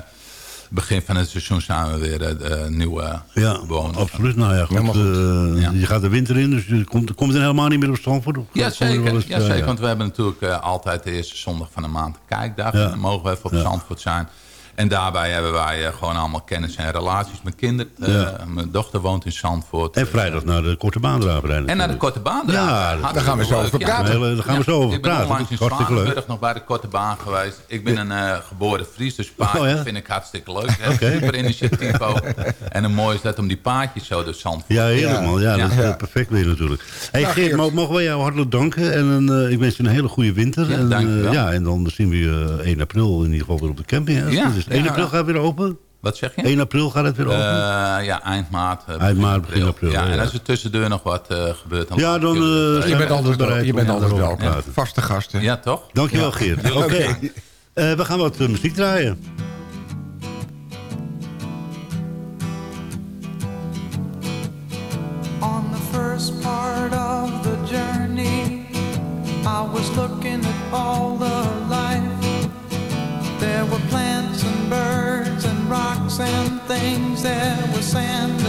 begin van het seizoen samen weer uh, nieuwe ja, bewoners. absoluut. Nou ja, goed, uh, ja. je gaat de winter in, dus je komt, komt er helemaal niet meer op Zandvoort. Ja, zeker. Eens, ja, zeker want we hebben natuurlijk uh, altijd de eerste zondag van de maand kijkdag. En dan mogen we even op Zandvoort zijn. En daarbij hebben wij uh, gewoon allemaal kennis en relaties met kinderen. Uh, ja. Mijn dochter woont in Zandvoort. En vrijdag naar de korte baandraverij. En naar de korte baandraverij. Ja, daar gaan we zo over praten. Ja. Daar gaan we zo over ik praten. Ik ben onlangs in nog bij de korte baan geweest. Ik ben een uh, geboren Fries, dus paardjes oh, ja? vind ik hartstikke leuk. Okay. Super initiatief ook. En een mooi is dat om die paardjes zo door Zandvoort. Ja, helemaal. Ja, dat is perfect weer natuurlijk. Hey, nou, Geert, mogen wij jou hartelijk danken. En ik wens je een hele goede winter. Ja, en, dank je wel. Ja, en dan zien we je 1 april in ieder geval weer op de camping. Ja. 1 april gaat weer open? Wat zeg je? 1 april gaat het weer open? Uh, ja, eind maart. Uh, eind maart, begin april. Ja, en als er tussendoor nog wat uh, gebeurt... Dan ja, dan... je bent altijd bereid. Je bent altijd welkom. Ja. Vaste gasten. Ja, toch? Dankjewel, ja. Geert. Oké. Okay. we gaan wat muziek draaien. On the first part of the journey I was looking at all and things that were sand.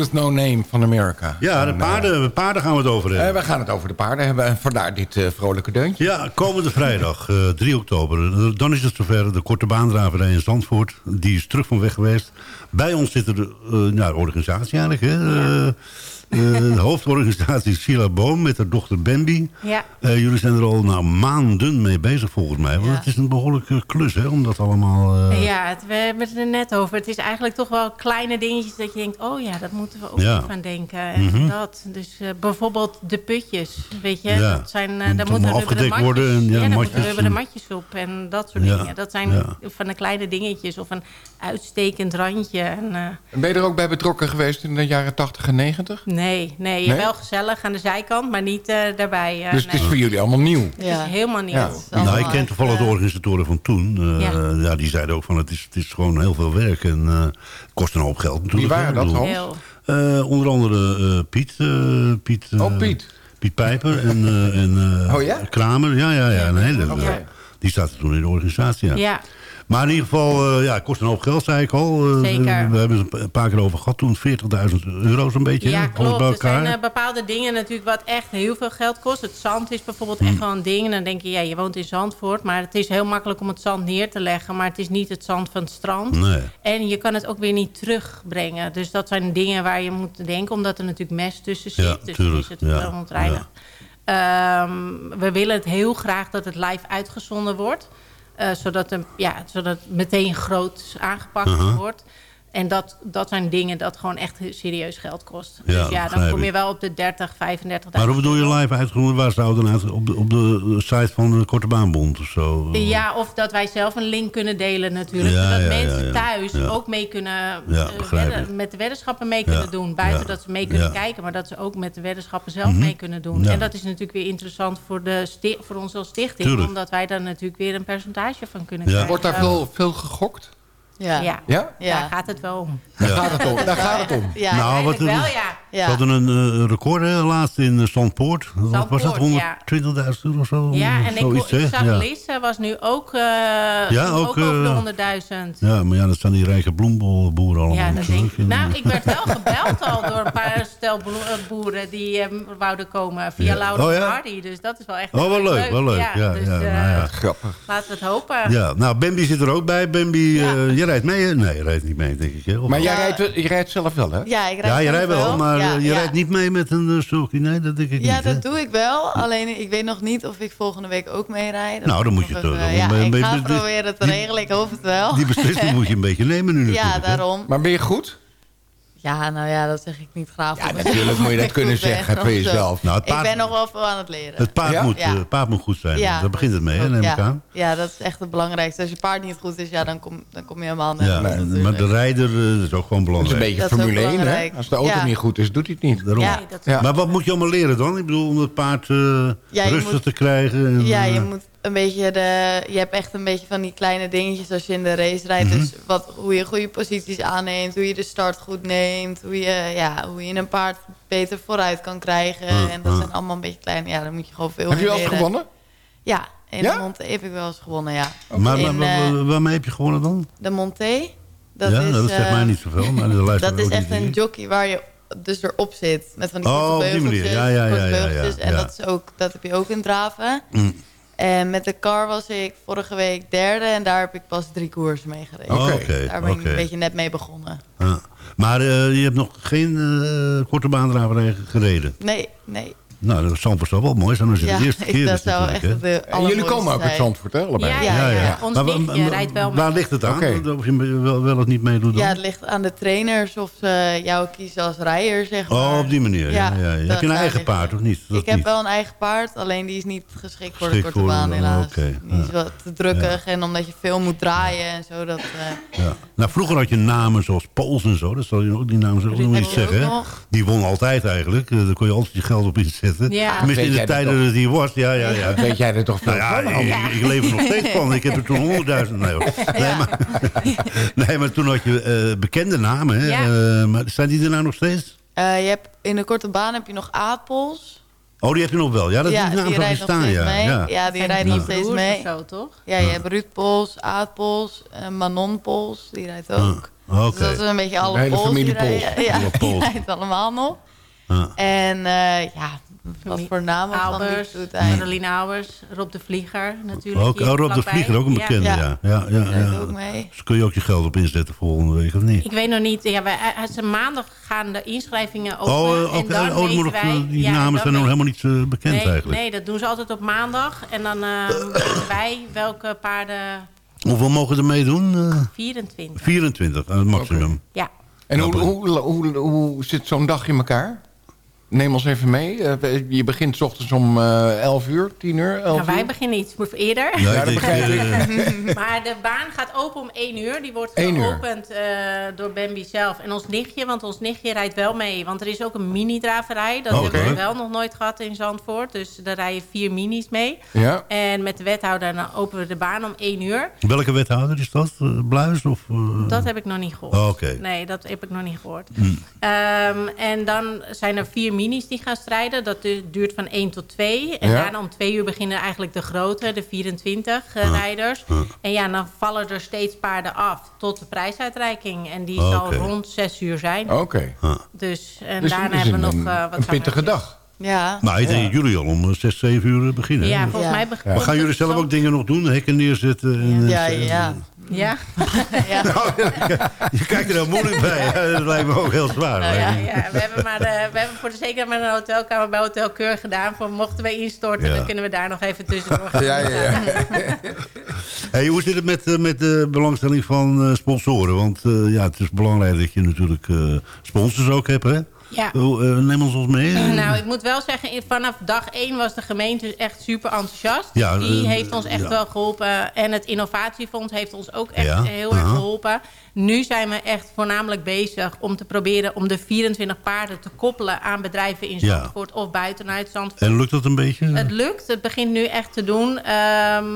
With No Name van Amerika. Ja, de eh, paarden, de paarden gaan we het over hebben. eh, we gaan het over de paarden hebben. En vandaar dit eh, vrolijke deuntje. Ja, komende vrijdag, eh, 3 oktober. Dan is het zover. De korte baandraverij in Zandvoort. Die is terug van weg geweest. Bij ons zit er de, nou, organisatie eigenlijk. Hè? Eh, eh, de hoofdorganisatie is Sheila Boom met haar dochter Bambi. Ja. Eh, jullie zijn er al nou, maanden mee bezig volgens mij. Want Ja. het is een behoorlijke klus hè, om dat allemaal... eh, Ja, het, we hebben het er net over. Het is eigenlijk toch wel kleine dingetjes dat je denkt... oh ja, dat moeten we ook Ja. aan denken. En Mhm. dat. Dus eh, bijvoorbeeld de putjes, weet je. Ja. Dat zijn, eh, Moet daar moeten rubberen afgedekt matjes, worden en, ja, daar matjes moeten rubberen en- matjes op en dat soort Ja. dingen. Dat zijn Ja. van de kleine dingetjes of een uitstekend randje. En, eh, Ben je er ook bij betrokken geweest in de jaren 80 en 90? nee, nee, Nee? wel gezellig aan de zijkant, maar niet eh, daarbij. eh, dus het is voor jullie allemaal nieuw. Het is helemaal niet. Ja. Nou, ik ken toevallig de eh, organisatoren van toen. Eh, Ja. ja. die zeiden ook van het is, het is gewoon heel veel werk. En eh, het kost een hoop geld natuurlijk. Wie waren dat, Hans? Eh, onder andere eh, Piet. eh, Piet eh, Oh, Piet. Piet Pijper en, eh, en eh, Oh, ja? Kramer. Ja, ja, ja. Een hele, Oké. Die zaten toen in de organisatie. Ja. Maar in ieder geval, eh, ja, het kost een hoop geld, zei ik al. Eh, Zeker. We hebben het een paar keer over gehad toen. 40.000 euro zo'n beetje. Ja, klopt. bij Er elkaar. zijn eh, bepaalde dingen natuurlijk wat echt heel veel geld kost. Het zand is bijvoorbeeld echt wel een ding. En dan denk je, ja, je woont in Zandvoort. Maar het is heel makkelijk om het zand neer te leggen. Maar het is niet het zand van het strand. Nee. En je kan het ook weer niet terugbrengen. Dus dat zijn dingen waar je moet denken. Omdat er natuurlijk mes tussen zit. Ja, dus tuurlijk. is het Ja, wel ontreinigd. Ehm, we willen het heel graag dat het live uitgezonden wordt. Eh, zodat, hem, ja, zodat het meteen groot aangepakt Uh-huh. wordt. En dat, dat zijn dingen dat gewoon echt serieus geld kost. Ja, dus ja, dan kom je wel op de 30, 35.000. Maar hoe bedoel je live uitgezonden? Waar zou dan uit? Op de, op de site van de Korte Baanbond of zo? Ja, of dat wij zelf een link kunnen delen natuurlijk. Ja, zodat ja, mensen ja, ja. thuis Ja. ook mee kunnen... Ja, eh, wedden- met de weddenschappen mee Ja, kunnen doen. Buiten ja, dat ze mee kunnen ja. kijken. Maar dat ze ook met de weddenschappen zelf Mhm. mee kunnen doen. Ja. En dat is natuurlijk weer interessant voor, de voor ons als stichting. Tuurlijk. Omdat wij daar natuurlijk weer een percentage van kunnen Ja. krijgen. Wordt daar veel, veel gegokt? Ja. Ja. Ja? Daar gaat het wel om. Daar gaat het om. Daar gaat het om. Ja, nou, wat wel, ja. Ja. Ze hadden een eh, record hè, laatst in eh, Zandpoort. Wat was dat? Zandpoort, ja. 120.000 euro of zo? Ja, en ik, Zoiets, ik zag ja. Lies eh, was nu ook, eh Ja, ook, ook, over de eh, 100.000. Ja, maar ja, dat zijn die rijke bloembolboeren allemaal. Ja, dat denk ik. Nou, ik werd wel gebeld al door een paar stel eh, boeren die eh, wouden komen via Ja. Laura Oh, ja? Hardy. Dus dat is wel echt Oh, wel leuk, wel leuk. Ja, ja, dus, nou eh, ja. Grappig. Laten we het hopen. Ja, nou, Bambi zit er ook bij. Bambi, eh je rijdt mee? hè? Nee, je rijdt niet mee, denk ik. Hè? Of- Maar jij Ja. rijdt, je rijdt zelf wel, hè? Ja, ik rijd ja, je rijdt wel, maar Ja, eh, je ja. rijdt niet mee met een uh, sulky. Nee, dat denk ik Ja, niet. hè? dat doe ik wel. Alleen ik weet nog niet of ik volgende week ook meerijd. Nou, dan moet je toch Ja, ik ga proberen te regelen. Ik hoop het wel. Die beslissing moet je een beetje nemen nu natuurlijk. Ja, daarom. Maar ben je goed? Ja, nou ja, dat zeg ik niet graag. Ja, natuurlijk moet je dat Ik kunnen zeggen voor jezelf. Nou, het Ik paard- ben nog wel veel aan het leren. Het paard, Ja? moet, Ja. eh, paard moet goed zijn. Ja, Daar begint het mee, hè, neem ja. ik aan. Ja, dat is echt het belangrijkste. Als je paard niet goed is, ja, dan kom, dan kom je helemaal. Ja, natuurlijk. maar de rijder eh, dat is ook gewoon Dat is een belangrijk. beetje Dat Formule 1, hè? belangrijk. Als de auto Ja. niet goed is, doet hij het niet. Daarom. Ja. Nee, dat- Ja. Maar wat moet je allemaal leren dan? Ik bedoel, om het paard eh, rustig moet- te krijgen. En, Ja, eh, je moet een beetje de. Je hebt echt een beetje van die kleine dingetjes als je in de race rijdt. Mhm. Dus wat, hoe je goede posities aanneemt, hoe je de start goed neemt, hoe je, ja, hoe je een paard beter vooruit kan krijgen. Ja, en dat ja. zijn allemaal een beetje kleine. Ja, daar moet je gewoon veel Heb je wel eens gewonnen? Ja, in Ja? de Monté heb ik wel eens gewonnen, ja. maar maar- in, maar- eh, waarmee heb je gewonnen dan? De Monté. Dat ja, is, dat zegt eh, mij niet zoveel. Maar de Dat is echt een jockey waar je dus erop zit. Met van die Oh, korte beugeltjes. Ja, ja, ja, ja. En dat, is ook, dat heb je ook in draven. Mm. En met de car was ik vorige week derde. En daar heb ik pas drie koersen mee gereden. Oh, Daar ben ik een beetje net mee begonnen. Ja. Maar eh, je hebt nog geen eh, korte baandraverij gereden? Nee, nee. Nou, dat Zandvoort zou wel mooi zijn als je Ja, de eerste keer dat is zou echt de En jullie komen ook uit. Zandvoort, hè, allebei? Ja, ja, ja. Ons Maar nichtje rijdt wel mee. Waar ligt het aan? Oké. Of je wel, wel of niet meedoet dan? Ja, het ligt aan de trainers of ze jou kiezen als rijder, zeg maar. Oh, op die manier. Ja, ja, ja. Heb je een eigen ligt paard of niet? Dat ik heb niet. wel een eigen paard, alleen die is niet geschikt voor de Geschikt korte voor- baan oh, helaas. oké, Die is ja. wat te drukkig en omdat je veel moet draaien en zo. Dat, eh, Ja. Nou, vroeger had je namen zoals Pools en zo. Dat zal je ook die namen zo niet zeggen. Die won altijd eigenlijk. Eh, Daar kon je altijd je geld op inzetten. Ja. Tenminste, Weet in de jij dat tijden toch? dat hij was. Ja, ja, ja. Weet jij er toch veel Nou ja, van? ik, ik leef er nog steeds van. Ik heb er toen 100.000... Nee, hoor. nee, maar, nee, maar toen had je eh, bekende namen. Hè? Ja. Eh, maar zijn die er nou nog steeds? eh, je hebt, in de korte baan heb je nog Aapels. Oh, die heb je nog wel. Ja, dat ja, is die naam die van rijdt nog bestaan. steeds Ja, mee. ja. Ja, die rijdt nog steeds mee. zo, toch? Ja, je hebt Ruud Pols, Aad Pols, eh, Manon Pols, die rijdt ook. Ah, Oké. Dus dat is een beetje alle De hele Pols. familie die rijden. Pols. Ja, Alle die Pols. rijdt allemaal nog. Ja. En eh, ja, wat voor namen van die Albers? Caroline Albers, Rob de Vlieger natuurlijk. Ook, hier oh, Rob de. Vlieger, ook een bekende. Ja. Ja. Ja, ja, ook mee. Dus kun je ook je geld op inzetten volgende week, of niet? Ik weet nog niet. Ja, wij, ze maandag gaan de inschrijvingen open. Oh, eh, en dan Oh, weten wij- eh, die namen zijn nog helemaal niet eh, bekend nee, eigenlijk. Nee, dat doen ze altijd op maandag. En dan weten wij welke paarden... Hoeveel mogen er meedoen? Eh, 24. 24, aan het maximum. Ja. En hoe, hoe, hoe, hoe zit zo'n dag in elkaar? Neem ons even mee. Eh, je begint 's ochtends om eh 11 uur, 10 uur, 11 Nou, wij uur. beginnen iets eerder. Ja, dat ik begrijp denk, eh, Maar de baan gaat open om 1 uur. Die wordt geopend eh, door Bambi zelf. En ons nichtje, want ons nichtje rijdt wel mee. Want er is ook een mini-draverij. Dat Oh, hebben we wel nog nooit gehad in Zandvoort. Dus daar rijden vier minis mee. Ja. En met de wethouder dan openen we de baan om 1 uur. welke wethouder is dat? Eh, Bluis? Of, eh? Dat heb ik nog niet gehoord. Oh, oké. Nee, dat heb ik nog niet gehoord. Hmm. Ehm, en dan zijn er vier minis die gaan strijden. Dat du- duurt van 1 tot 2. En Ja. daarna om 2 uur beginnen eigenlijk de grote, de 24 eh, rijders. En ja, dan vallen er steeds paarden af tot de prijsuitreiking. En die zal rond 6 uur zijn. Oké. Dus, en Dus daarna hebben we nog eh, wat een pittige dag. Ja. Maar ik denk dat jullie al om 6, 7 uur eh, beginnen. Ja, volgens Ja. mij begint Maar gaan jullie zelf ook dingen nog doen? Hekken neerzetten? En, Ja, eh, ja. Ja, ja. Je kijkt er nou moeilijk bij. Dat lijkt me ook heel zwaar. nou ja, ja. We, hebben maar de, we hebben voor de zekerheid met een hotelkamer bij Hotel Keur gedaan. Voor mochten wij instorten, Ja. dan kunnen we daar nog even tussendoor gaan. Ja, ja, ja. Hey, hoe zit het met, eh, met de belangstelling van eh, sponsoren? Want eh, ja, het is belangrijk dat je natuurlijk eh, sponsors ook hebt. Hè? Ja. Eh, neem ons ons mee. Nou, ik moet wel zeggen, vanaf dag 1 was de gemeente echt super enthousiast. Ja, Die eh, heeft ons echt ja. wel geholpen. En het innovatiefonds heeft ons ook echt heel erg geholpen. Nu zijn we echt voornamelijk bezig om te proberen... om de 24 paarden te koppelen aan bedrijven in Ja. Zandvoort... of buitenuit Zandvoort. En lukt dat een beetje? Het lukt, het begint nu echt te doen. Ehm,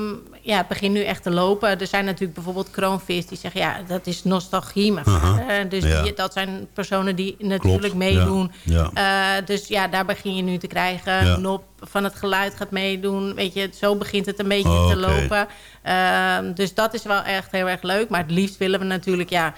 ja, het begint nu echt te lopen. Er zijn natuurlijk bijvoorbeeld kroonvis die zeggen... ja, dat is nostalgie, mijn Aha, vader. Dus ja. die- dat zijn personen die natuurlijk Klopt, meedoen. ja, Eh, dus ja, daar begin je nu te krijgen. Nop van het geluid gaat meedoen. Weet je, zo begint het een beetje Oh, te lopen. Ehm, dus dat is wel echt heel erg leuk. Maar het liefst willen we natuurlijk... ja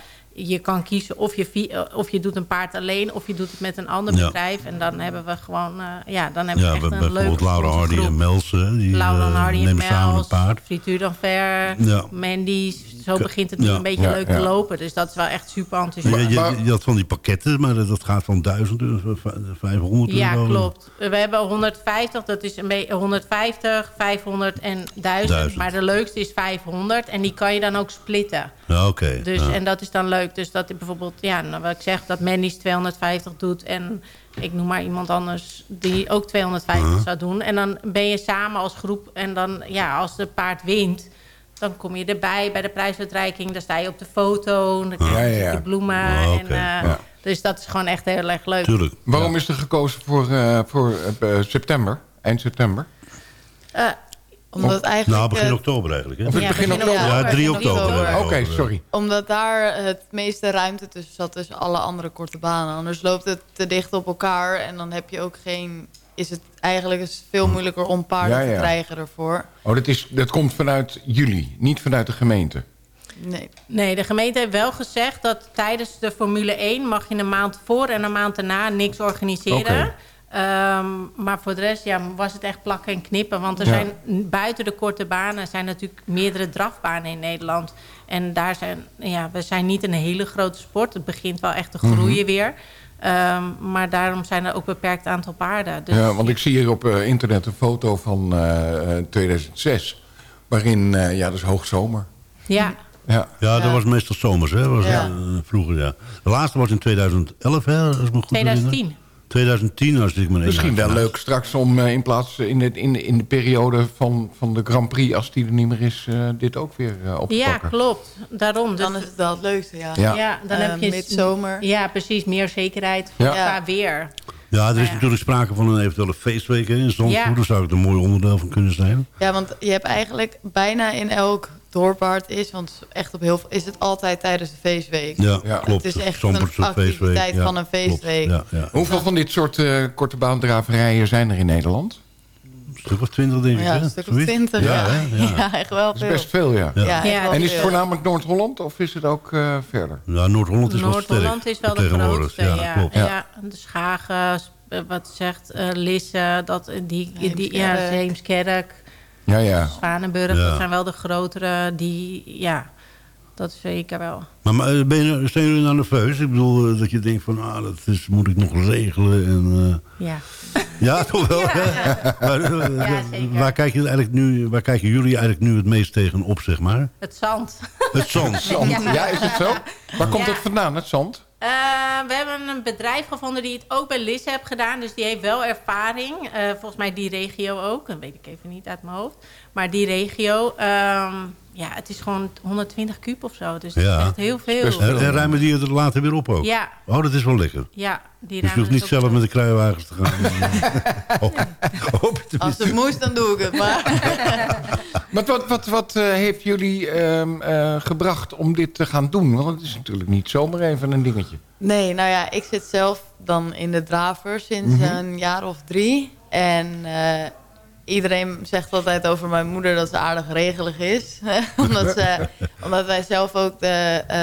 je kan kiezen of je, eh, of je doet een paard alleen... of je doet het met een ander Ja. bedrijf. En dan hebben we gewoon... eh, ja, dan hebben ja, we echt bij- een leuke bijvoorbeeld Laura Hardy en sponsorgroep. Mels. hè, Die Laura en eh, Hardy en nemen samen een Mels, paard. Frituur d'Enfer, Ja. Mandy's. Zo begint het nu ja. een beetje Ja, leuk ja. te lopen. Dus dat is wel echt super enthousiast. je, je had van die pakketten, maar dat gaat van 1000 euro, v- 500 Ja, euro. klopt. We hebben 150, dat is een beetje 150, 500 en 1000. Duizend. Maar de leukste is 500 en die kan je dan ook splitten. Ja, oké. Dus, ja. En dat is dan leuk. Dus dat bijvoorbeeld, ja, nou, wat ik zeg, dat Mandy's 250 doet en ik noem maar iemand anders die ook 250 Uh-huh. zou doen. En dan ben je samen als groep en dan, ja, als de paard wint, dan kom je erbij bij de prijsuitreiking. Dan sta je op de foto, dan krijg je Ja, ja, bloemen. Oké. en, eh, Ja. Dus dat is gewoon echt heel erg leuk. Tuurlijk. Waarom is er gekozen voor, eh, voor eh, september? Eind september? Eh, Omdat het eigenlijk... Nou, begin eh, oktober eigenlijk. Hè? Of het Ja, begin begin oktober? Ja, oktober. 3 Begin oktober. oktober. Oké, sorry. Omdat daar het meeste ruimte tussen zat tussen alle andere korte banen. Anders loopt het te dicht op elkaar en dan heb je ook geen... Is het eigenlijk is het veel moeilijker om paarden Ja, ja. te krijgen ervoor. Oh, dat, is, dat komt vanuit jullie, niet vanuit de gemeente. Nee. Nee, de gemeente heeft wel gezegd dat tijdens de Formule 1 mag je een maand voor en een maand daarna niks organiseren. Oké. Ehm, maar voor de rest ja, was het echt plakken en knippen. Want er Ja. zijn buiten de korte banen zijn natuurlijk meerdere drafbanen in Nederland. En daar zijn, ja, we zijn niet een hele grote sport. Het begint wel echt te Mhm. groeien weer. Ehm, maar daarom zijn er ook een beperkt aantal paarden. Dus Ja, want ik zie hier op eh, internet een foto van eh, eh, 2006. Waarin, eh, ja, dat is hoogzomer. ja, Ja. Ja, dat was meestal zomers, hè? Was, Ja. eh, vroeger, ja. De laatste was in 2011, hè? Me goed herinner. 2010. 2010, als ik me Misschien wel leuk straks om eh, in plaats in de, in, in de periode van, van de Grand Prix... als die er niet meer is, eh, dit ook weer eh, op te Ja, pakken. klopt. Daarom. Dan Dus- is het wel het leukste, ja. Ja. dan heb je midzomer. Ja, precies. Meer zekerheid Ja. qua weer. Ja, er is Nou ja. natuurlijk sprake van een eventuele feestweek hè, in Zandvoort. Ja. Daar zou het een mooi onderdeel van kunnen zijn. Ja, want je hebt eigenlijk bijna in elk het is... want echt op heel veel is het altijd tijdens de feestweek. Ja, Ja. klopt. Het is echt een activiteit van een feestweek. Ja, ja. Hoeveel van dit soort eh, korte baandraverijen zijn er in Nederland? Een stuk of twintig, denk ik. Ja, een stuk of twintig. Ja, Ja, echt wel Dat is veel. best veel, ja. Ja. En is het veel. voornamelijk Noord-Holland of is het ook eh, verder? Ja, Noord-Holland is wel. Noord-Holland is wel de tegenwoordig. grootste. Ja, Ja, klopt. ja. de Schagen, eh, wat zegt eh, Lisse, dat, die, die, ja, Heemskerk. Ja, ja. Zwanenburg, Ja. dat zijn wel de grotere. Die, ja, dat zeker wel. Maar, maar eh, ben je, zijn jullie nou nerveus? Ik bedoel, eh, dat je denkt van, ah, dat is, moet ik nog regelen. En, eh, Ja. ja, toch wel? Ja, waar, kijk je eigenlijk nu, waar kijken jullie eigenlijk nu het meest tegen op, zeg maar? Het zand. Het zand. Zand. Ja. is het zo? Waar komt Ja. dat vandaan, het zand? Eh, we hebben een bedrijf gevonden die het ook bij Lisse heeft gedaan. Dus die heeft wel ervaring. Eh, volgens mij die regio ook. Dat weet ik even niet uit mijn hoofd. Maar die regio, ehm, ja, het is gewoon 120 kuub of zo. Dus dat Ja. is echt heel veel. best En, en ruimen die er later weer op ook? Ja. Oh, dat is wel lekker. Ja, die Dus je hoeft niet zelf op. met de kruiwagens te gaan. Het Als het moest, dan doe ik het. Maar Maar wat, wat, wat eh, heeft jullie ehm, eh, gebracht om dit te gaan doen? Want het is natuurlijk niet zomaar even een dingetje. nee, nou ja, ik zit zelf dan in de draver sinds Mhm. een jaar of drie. En eh, iedereen zegt altijd over mijn moeder dat ze aardig regelig is. omdat, ze, omdat wij zelf ook de, eh,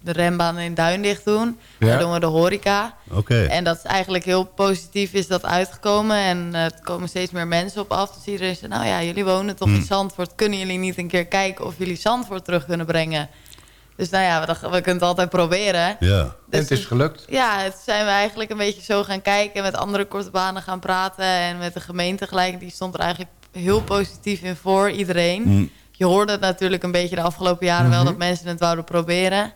de rembaan in Duindicht doen. Ja. Daar doen we de horeca. Oké. En dat is eigenlijk heel positief is dat uitgekomen. En eh, er komen steeds meer mensen op af. Dus iedereen zegt, nou ja, jullie wonen toch Hmm. in Zandvoort. Kunnen jullie niet een keer kijken of jullie Zandvoort terug kunnen brengen? Dus nou ja, we, dachten, we kunnen het altijd proberen. Ja. En Dus het is gelukt. Ja, het zijn we eigenlijk een beetje zo gaan kijken. Met andere korte banen gaan praten. En met de gemeente gelijk. Die stond er eigenlijk heel positief in voor iedereen. Mm. Je hoorde het natuurlijk een beetje de afgelopen jaren wel... Mhm. dat mensen het wouden proberen.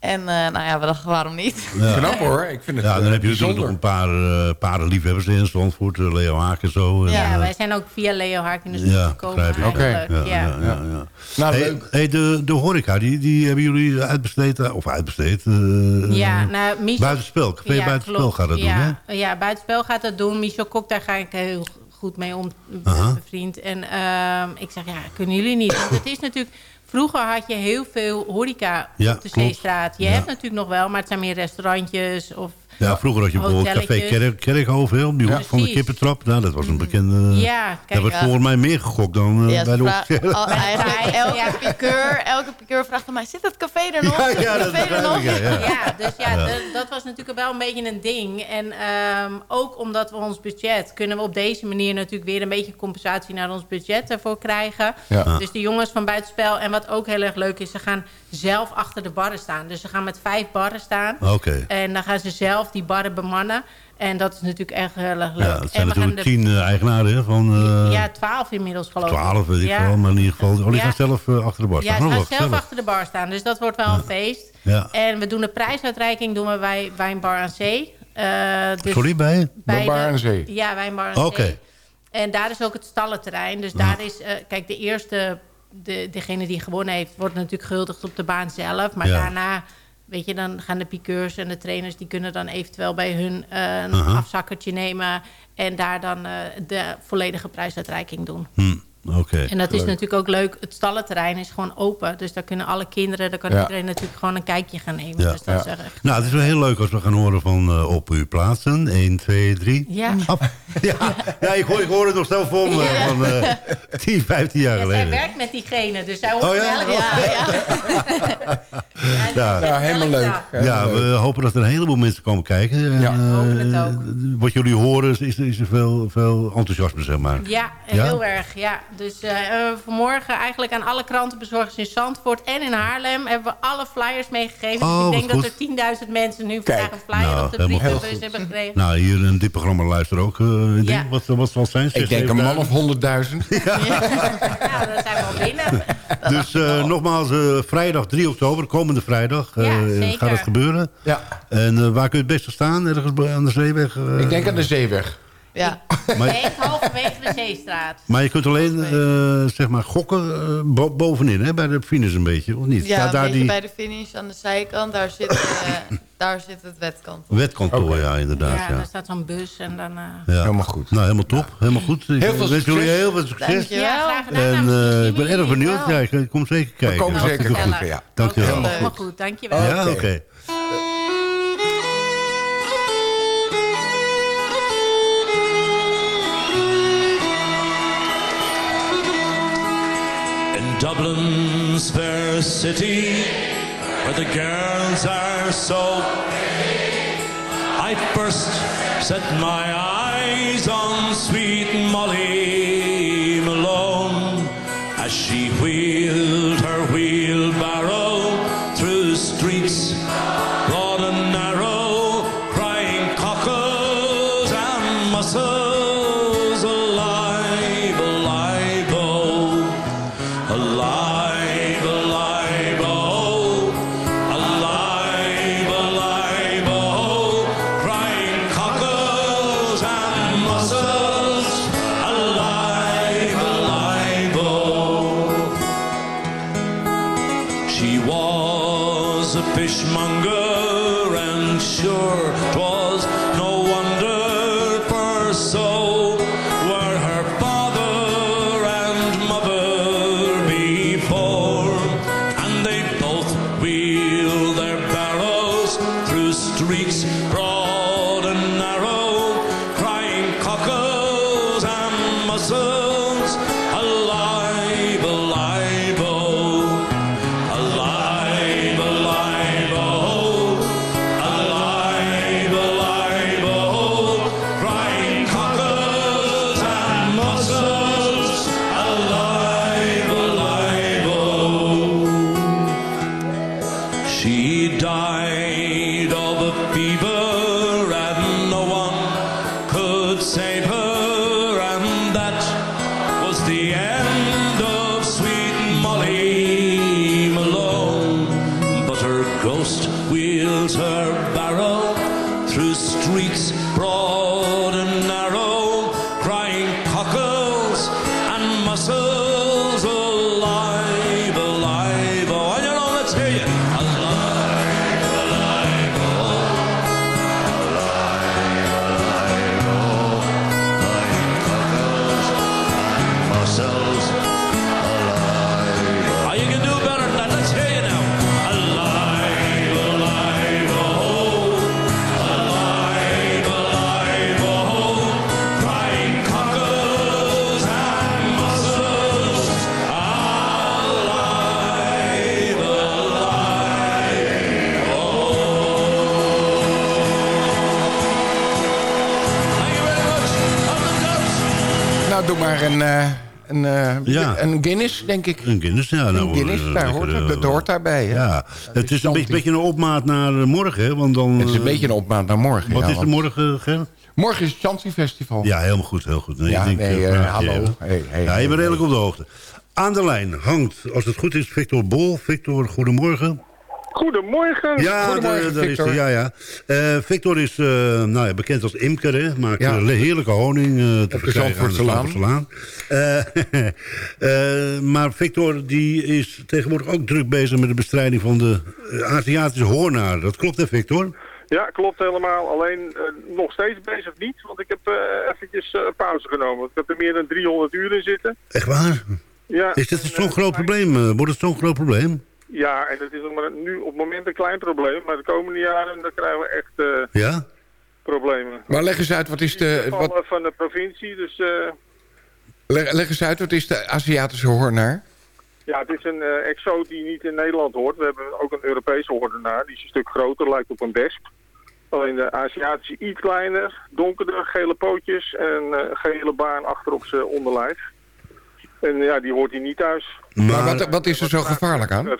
En eh, nou ja, we dachten, waarom niet? Ja. Knap hoor, ik vind het Ja, dan eh, heb je natuurlijk nog een paar uh, paardenliefhebbers in Zandvoort. Uh, Leo Haak en zo. En, Ja, uh, wij zijn ook via Leo Harkines ja, gekomen begrijp ik. eigenlijk. Ja, Ja, ja, ja, ja. Nou, Hey, leuk. hey, de, de horeca, die, die hebben jullie uitbesteed, of uitbesteed? Uh, Ja, nou, Michel... Buitenspel, café Ja, Buitenspel klopt. gaat dat doen, ja, hè? Ja, Buitenspel gaat dat doen. Michel Kok, daar ga ik heel goed mee om, mijn vriend. En ehm, ik zeg, ja, kunnen jullie niet? Want het is natuurlijk... Vroeger had je heel veel horeca Ja, op de. Zeestraat. Je Ja. hebt natuurlijk nog wel, maar het zijn meer restaurantjes of... Ja, vroeger had je bijvoorbeeld Café. Kerk, Kerkhoven, hè, op die hoek van de kippentrap. Nou, dat was een bekende... Ja, Daar kijk, werd ja. volgens mij meer gegokt dan uh, Ja, bij de officiële. elke ja. piqueur, elke piqueur vraagt aan mij... zit het café er nog? Ja, dat café er nog? ja, dus ja, dat was natuurlijk wel een beetje een ding. En ehm, ook omdat we ons budget... kunnen we op deze manier natuurlijk weer een beetje compensatie naar ons budget ervoor krijgen. Ja. Dus de jongens van Buitenspel. En wat ook heel erg leuk is, ze gaan zelf achter de barren staan. Dus ze gaan met vijf barren staan. Oké. En dan gaan ze zelf die barren bemannen. En dat is natuurlijk echt heel erg leuk. Ja, dat zijn en we natuurlijk gaan de, tien uh, eigenaren hè, van... Uh, ja, twaalf inmiddels geloof ik. Twaalf, weet ik Ja. wel. Maar in ieder geval, oh, die Ja. gaan zelf uh, achter de bar Ja, staan. ze Oh, gaan zelf achter de bar staan. Dus dat wordt wel een feest. Ja. En we doen de prijsuitreiking doen we bij Wijnbar aan Zee. Eh, dus Sorry, bij? bij Bar de- aan Zee. Ja, Wijnbar aan Oké. Zee. En daar is ook het stallenterrein. Dus daar is, eh, kijk, de eerste, de, degene die gewonnen heeft, wordt natuurlijk gehuldigd op de baan zelf. Maar Ja. daarna, weet je, dan gaan de piqueurs en de trainers, die kunnen dan eventueel bij hun eh, een Aha. afzakkertje nemen. En daar dan eh, de volledige prijsuitreiking doen. Hm, Oké. En dat is natuurlijk ook leuk. Het stallenterrein is gewoon open. Dus daar kunnen alle kinderen, daar kan Ja. iedereen natuurlijk gewoon een kijkje gaan nemen. Ja. Dus dat Ja. is echt... Nou, het is wel heel leuk als we gaan horen van uh, op uw plaatsen. 1, 2, 3. Ja. Ja, ja ik, hoor, ik hoor het nog zelf voor me Ja. van uh, 10, 15 jaar Ja, zij geleden. werkt met diegene, dus zij hoort Oh oh, ja? elke Ja, ja. Ja. Ja, helemaal leuk. Ja, we leuk. hopen dat er een heleboel mensen komen kijken. En, Ja. eh, Hopen het ook. Wat jullie horen is, is, is er veel, veel enthousiasme, zeg maar. Ja, Ja? heel erg. Ja. Dus Dus eh, eh, vanmorgen eigenlijk aan alle krantenbezorgers in Zandvoort en in Haarlem... hebben we alle flyers meegegeven. Oh, dus ik denk dat er 10.000 mensen nu vandaag een flyer Nou, op de helemaal brievenbus goed. hebben gekregen. Nou, hier in dit programma luisteren ook. eh, ik Ja. denk, wat, wat zal het zijn? Ik denk een man of 100.000. Nou, dan zijn we al binnen. Dus eh, nogmaals, eh, vrijdag 3 oktober, komende vrijdag, eh, Ja, gaat het gebeuren. Ja. En waar kun je het beste staan? Ergens bij- aan de zeeweg? Ik denk aan de zeeweg. Ja. Maar, halverwege de Zeestraat. maar je kunt alleen, eh, zeg maar, gokken eh, bo- bovenin, hè, bij de finish een beetje, of niet? Ja, Staat een daar beetje die bij de finish aan de zijkant. Daar zit, eh, daar zit het wetkant. wetkantoor, ja, inderdaad. Ja, Ja, daar staat zo'n bus en dan... eh, Ja. Helemaal goed. Nou, helemaal top. Helemaal goed. Ik Heel veel wens jullie succes. heel veel succes. Graag gedaan. En Nou, eh, ik ben erg benieuwd. wel. Ja, ik kom zeker kijken. komen zeker kijken, goed. ja. Dankjewel. Leuk. Helemaal goed, dankjewel. Ja, oké. Dublin's fair city, where the girls are so I first set my eyes on sweet Molly Nou, doe maar een, eh, een, eh, Ja. een Guinness, denk ik. Een Guinness, ja. Nou, Een Guinness, eh, daar lekker, hoort, eh, dat hoort daarbij. Hè? Ja, het is een beetje, beetje een opmaat naar morgen, hè, want dan... Het is een beetje een opmaat naar morgen. Wat ja, is er morgen, Ger? Morgen is het Chanty Festival. Ja, helemaal goed, heel goed. Nee, Ja, ik denk, nee, hallo. Hey, hey, ja, hey, je bent redelijk op de hoogte. Aan de lijn hangt, als het goed is, Victor Bol. Victor, goedemorgen. Goedemorgen. Ja, Goedemorgen, daar- is Victor. hij, ja, ja. Eh, Victor is eh, nou ja, bekend als imker, hè. Maakt Ja. eh, heerlijke honing eh, te verkrijgen aan de. Eh, eh, maar Victor die is tegenwoordig ook druk bezig met de bestrijding van de eh, Aziatische hoornaar. Dat klopt hè, Victor? Ja, klopt helemaal. Alleen eh, nog steeds bezig niet, want ik heb eh eventjes eh, pauze genomen. Ik heb er meer dan 300 uur in zitten. Echt waar? Ja, Is dit zo'n eh, groot probleem? eh, Wordt het zo'n groot probleem? Ja, en het is maar nu op het moment een klein probleem. Maar de komende jaren dan krijgen we echt eh, Ja? problemen. Maar leg eens uit, wat is de, wat, van de provincie, dus eh, leg, leg eens uit, wat is de Aziatische hoornaar? ja, het is een eh exoot die niet in Nederland hoort. We hebben ook een Europese hoordenaar, die is een stuk groter, lijkt op een wesp. Alleen de Aziatische iets kleiner, donkerder, gele pootjes en gele baan achter op zijn onderlijf. En ja, die hoort hier niet thuis. Maar wat, wat is er zo gevaarlijk aan?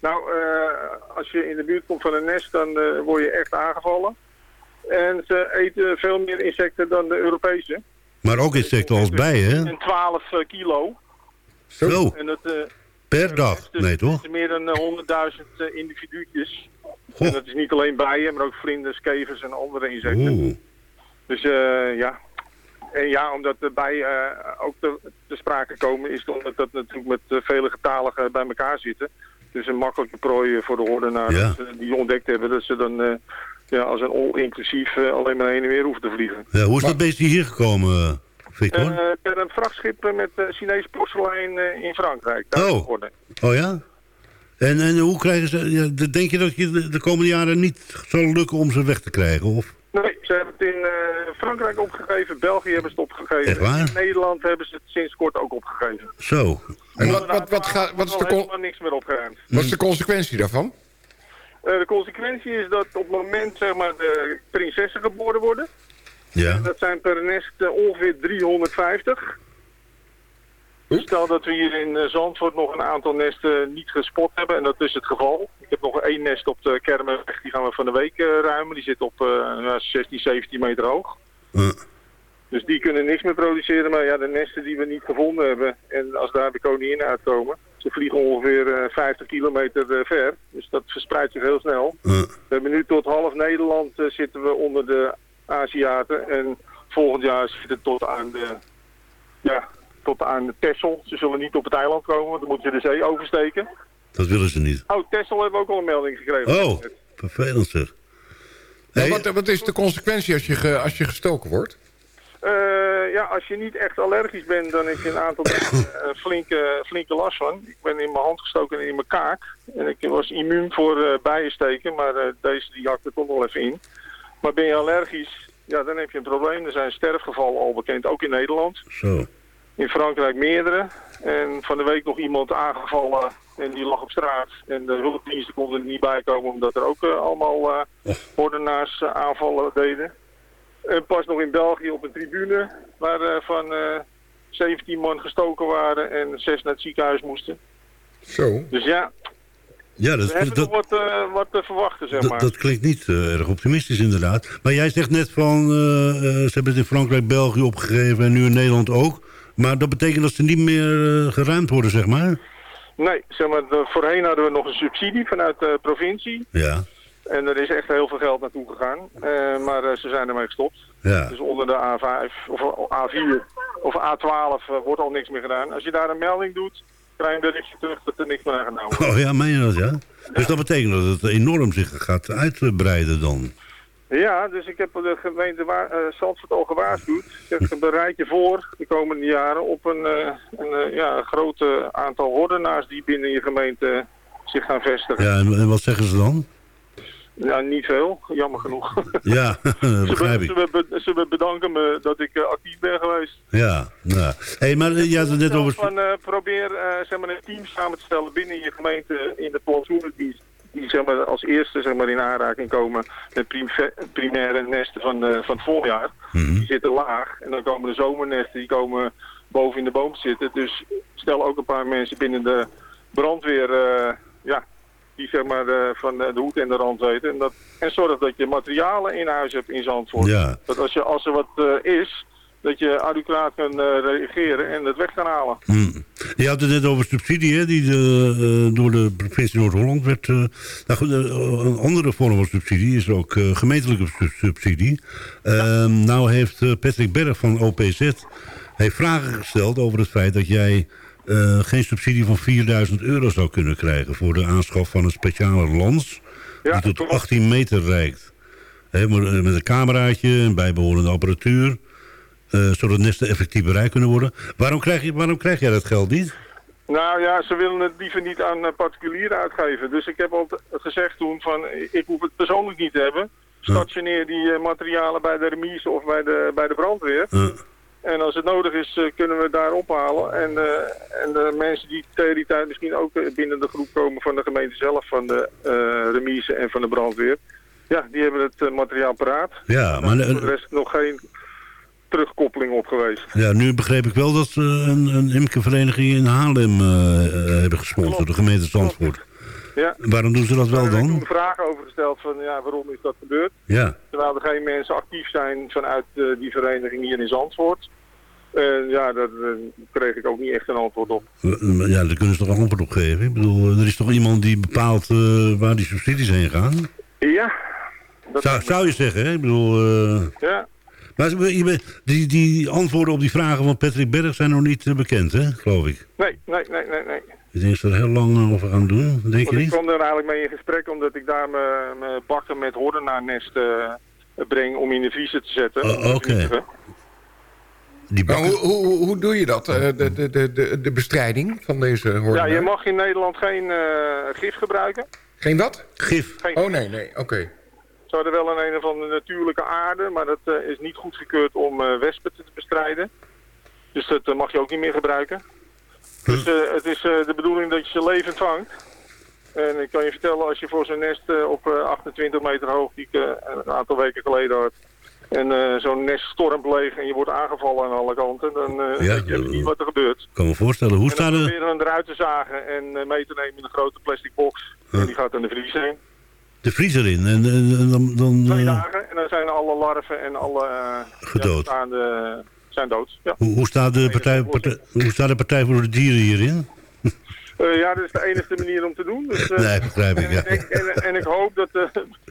Nou, eh, als je in de buurt komt van een nest, dan eh, word je echt aangevallen. En ze eten veel meer insecten dan de Europese. Maar ook insecten als bijen, hè? En 12 eh, kilo. Zo, En dat, per dag. dus Nee, toch? meer dan eh, 100.000 eh, individuutjes. En dat is niet alleen bijen, maar ook vlinders, kevers en andere insecten. Oeh. Dus ja. En ja, omdat bijen eh, ook te, te sprake komen, is omdat dat natuurlijk met eh, vele getaligen bij elkaar zitten. Dus een makkelijke prooi voor de Ja. ze die ontdekt hebben. Dat ze dan eh, ja, als een all-inclusief eh, alleen maar heen en weer hoeven te vliegen. Ja, hoe is dat beestje hier gekomen, eh, Victor? Eh, per een vrachtschip eh, met eh, Chinees porselein eh, in Frankrijk. Daar Oh. Oh ja? En, en hoe krijgen ze... Denk je dat je de, de komende jaren niet zal lukken om ze weg te krijgen? Of? Nee, ze hebben het in eh, Frankrijk opgegeven, België hebben ze het opgegeven. Echt waar? In Nederland hebben ze het sinds kort ook opgegeven. Zo. En wat, wat, wat, gaat, wat, is de, Er con- niks meer opgeruimd. wat is de consequentie daarvan? Eh, de consequentie is dat op het moment zeg maar, de prinsessen geboren worden. Ja. Dat zijn per nest eh, ongeveer 350. Dus Stel dat we hier in eh, Zandvoort nog een aantal nesten niet gespot hebben. En dat is het geval. Ik heb nog één nest op de Kermenweg. Die gaan we van de week eh, ruimen. Die zit op eh, nou, 16, 17 meter hoog. Dus die kunnen niks meer produceren. Maar ja, de nesten die we niet gevonden hebben. En als daar de koningin uitkomen. Ze vliegen ongeveer eh, 50 kilometer eh, ver. Dus dat verspreidt zich heel snel. We hebben nu tot half Nederland eh, zitten we onder de Aziaten. En volgend jaar zit het tot aan de, ja, tot aan de Texel. Ze zullen niet op het eiland komen, want dan moeten ze de zee oversteken. Dat willen ze niet. Oh, Texel hebben we ook al een melding gekregen. Oh, vervelend zeg. Wat, wat is de consequentie als je, ge- als je gestoken wordt? Eh, ja, als je niet echt allergisch bent, dan heb je een aantal dagen eh, flinke, flinke last van. Ik ben in mijn hand gestoken en in mijn kaak. En ik was immuun voor eh bijensteken, maar deze die hakt er toch wel even in. Maar ben je allergisch, ja, dan heb je een probleem. Er zijn sterfgevallen al bekend, ook in Nederland. Zo. In Frankrijk meerdere. En van de week nog iemand aangevallen en die lag op straat. En de hulpdiensten konden er niet bij komen omdat er ook eh, allemaal eh ordenaars eh, aanvallen deden. En pas nog in België op een tribune waar van eh 17 man gestoken waren en 6 naar het ziekenhuis moesten. Zo. Dus ja, Ja, dat, we hebben dat, nog wat, wat te verwachten, zeg maar. dat klinkt niet erg optimistisch inderdaad. Maar jij zegt net van, ze hebben het in Frankrijk, België opgegeven en nu in Nederland ook. Maar dat betekent dat ze niet meer geruimd worden, zeg maar? Nee, zeg maar, voorheen hadden we nog een subsidie vanuit de provincie. Ja. En er is echt heel veel geld naartoe gegaan. Eh, maar eh, ze zijn ermee gestopt. Ja. Dus onder de A5 of A4 of A12 eh, wordt al niks meer gedaan. Als je daar een melding doet, krijg je een berichtje terug dat er niks meer aan gedaan wordt. Oh ja, meen je dat, ja? Dus dat betekent dat het enorm zich gaat uitbreiden dan? Ja, dus ik heb de gemeente eh, Zandvoort al gewaarschuwd. Ik zeg, bereid je voor de komende jaren op een, eh, een, eh, ja, groot aantal hordenaars die binnen je gemeente zich gaan vestigen. Ja, en, en wat zeggen ze dan? Ja, niet veel, jammer genoeg. Ja, begrijp ik. Ze, be- ze be- bedanken me dat ik actief ben geweest. Ja, nou. Hey, maar had het net over... Van, probeer zeg maar een team samen te stellen binnen je gemeente in de plantsoenen die, zeg maar, als eerste zeg maar, in aanraking komen met prim primaire nesten van, eh, van het voorjaar. Die zitten laag en dan komen de zomernesten die komen boven in de boom te zitten. Dus stel ook een paar mensen binnen de brandweer eh, ja, die zeg maar, eh, van de hoed en de rand weten. En, dat, en zorg dat je materialen in huis hebt in Zandvoort. Ja. Dat als, je, als er wat is, dat je adequaat kan eh, reageren en het weg kan halen. Hmm. Je had het net over subsidie, hè, die de, eh, door de provincie Noord-Holland werd... eh, nou een andere vorm van subsidie is ook gemeentelijke su- subsidie. Ehm, nou heeft Patrick Berg van OPZ heeft vragen gesteld over het feit dat jij... geen subsidie van 4000 euro zou kunnen krijgen... voor de aanschaf van een speciale lans... die tot 18 meter reikt. Met een cameraatje en bijbehorende apparatuur... eh, zodat nesten effectief bereikt kunnen worden. Waarom krijg, je, waarom krijg jij dat geld niet? Nou ja, ze willen het liever niet aan eh, particulieren uitgeven. Dus ik heb al gezegd toen van, eh, ik hoef het persoonlijk niet te hebben. Stationeer die materialen bij de remise of bij de, bij de brandweer. En als het nodig is, kunnen we het daar ophalen. En, en de mensen die tegen die tijd misschien ook binnen de groep komen van de gemeente zelf, van de eh, remise en van de brandweer. Ja, die hebben het materiaal paraat. Ja, maar... Voor de rest nog geen terugkoppeling op geweest. Ja, nu begreep ik wel dat ze een, een imkervereniging in Haarlem eh, eh, hebben gesponsord, de gemeente Zandvoort. Ja. Waarom doen ze dat wel heb ik dan? toen vragen over gesteld van ja, waarom is dat gebeurd. Ja, Terwijl er geen mensen actief zijn vanuit eh, die vereniging hier in Zandvoort. En ja, daar eh, kreeg ik ook niet echt een antwoord op. Ja daar kunnen ze toch een antwoord op geven? Ik bedoel, er is toch iemand die bepaalt eh, waar die subsidies heen gaan? Ja. Dat Zou, zou je zeggen, hè? Ik bedoel... eh, Ja. Maar die, die antwoorden op die vragen van Patrick Berg zijn nog niet eh, bekend, hè? Geloof ik. Nee, nee, nee, nee, nee. Ik denk dat ze er heel lang eh, over gaan doen, denk je Want ik niet? kwam er eigenlijk mee in gesprek omdat ik daar mijn bakken met hordenaarnest eh breng om in de vriezer te zetten. Oh, oké. Maar hoe, hoe, hoe- doe je dat, eh, de, de, de, de, bestrijding van deze Ja, hoornaar? je mag in Nederland geen eh, gif gebruiken. Geen wat? Gif? Geen Oh nee, nee, oké. Ze hadden wel een een of andere natuurlijke aarde, maar dat eh, is niet goedgekeurd om eh, wespen te bestrijden. Dus dat eh, mag je ook niet meer gebruiken. Dus eh, het is de bedoeling dat je ze levend vangt. En ik kan je vertellen, als je voor zo'n nest op eh, 28 meter hoog, die ik een aantal weken geleden had, en zo'n nest stormt leeg en je wordt aangevallen aan alle kanten, dan Ja, weet je niet wat er gebeurt. Ik kan me voorstellen. Hoe staat er... proberen we hem eruit te zagen en mee te nemen in een grote plastic box. En die gaat in de vriezer heen. De vriezer in? En, dan... dan Twee eh, dagen en dan zijn alle larven en alle eh, Gedood. ja, zijn dood. Ja. hoe, hoe, staat de partij, partij- hoe staat de Partij voor de Dieren hierin? Eh, ja, dat is de enige manier om te doen. Dus, Nee, begrijp ik, ja. En, ik- en, en ik hoop dat de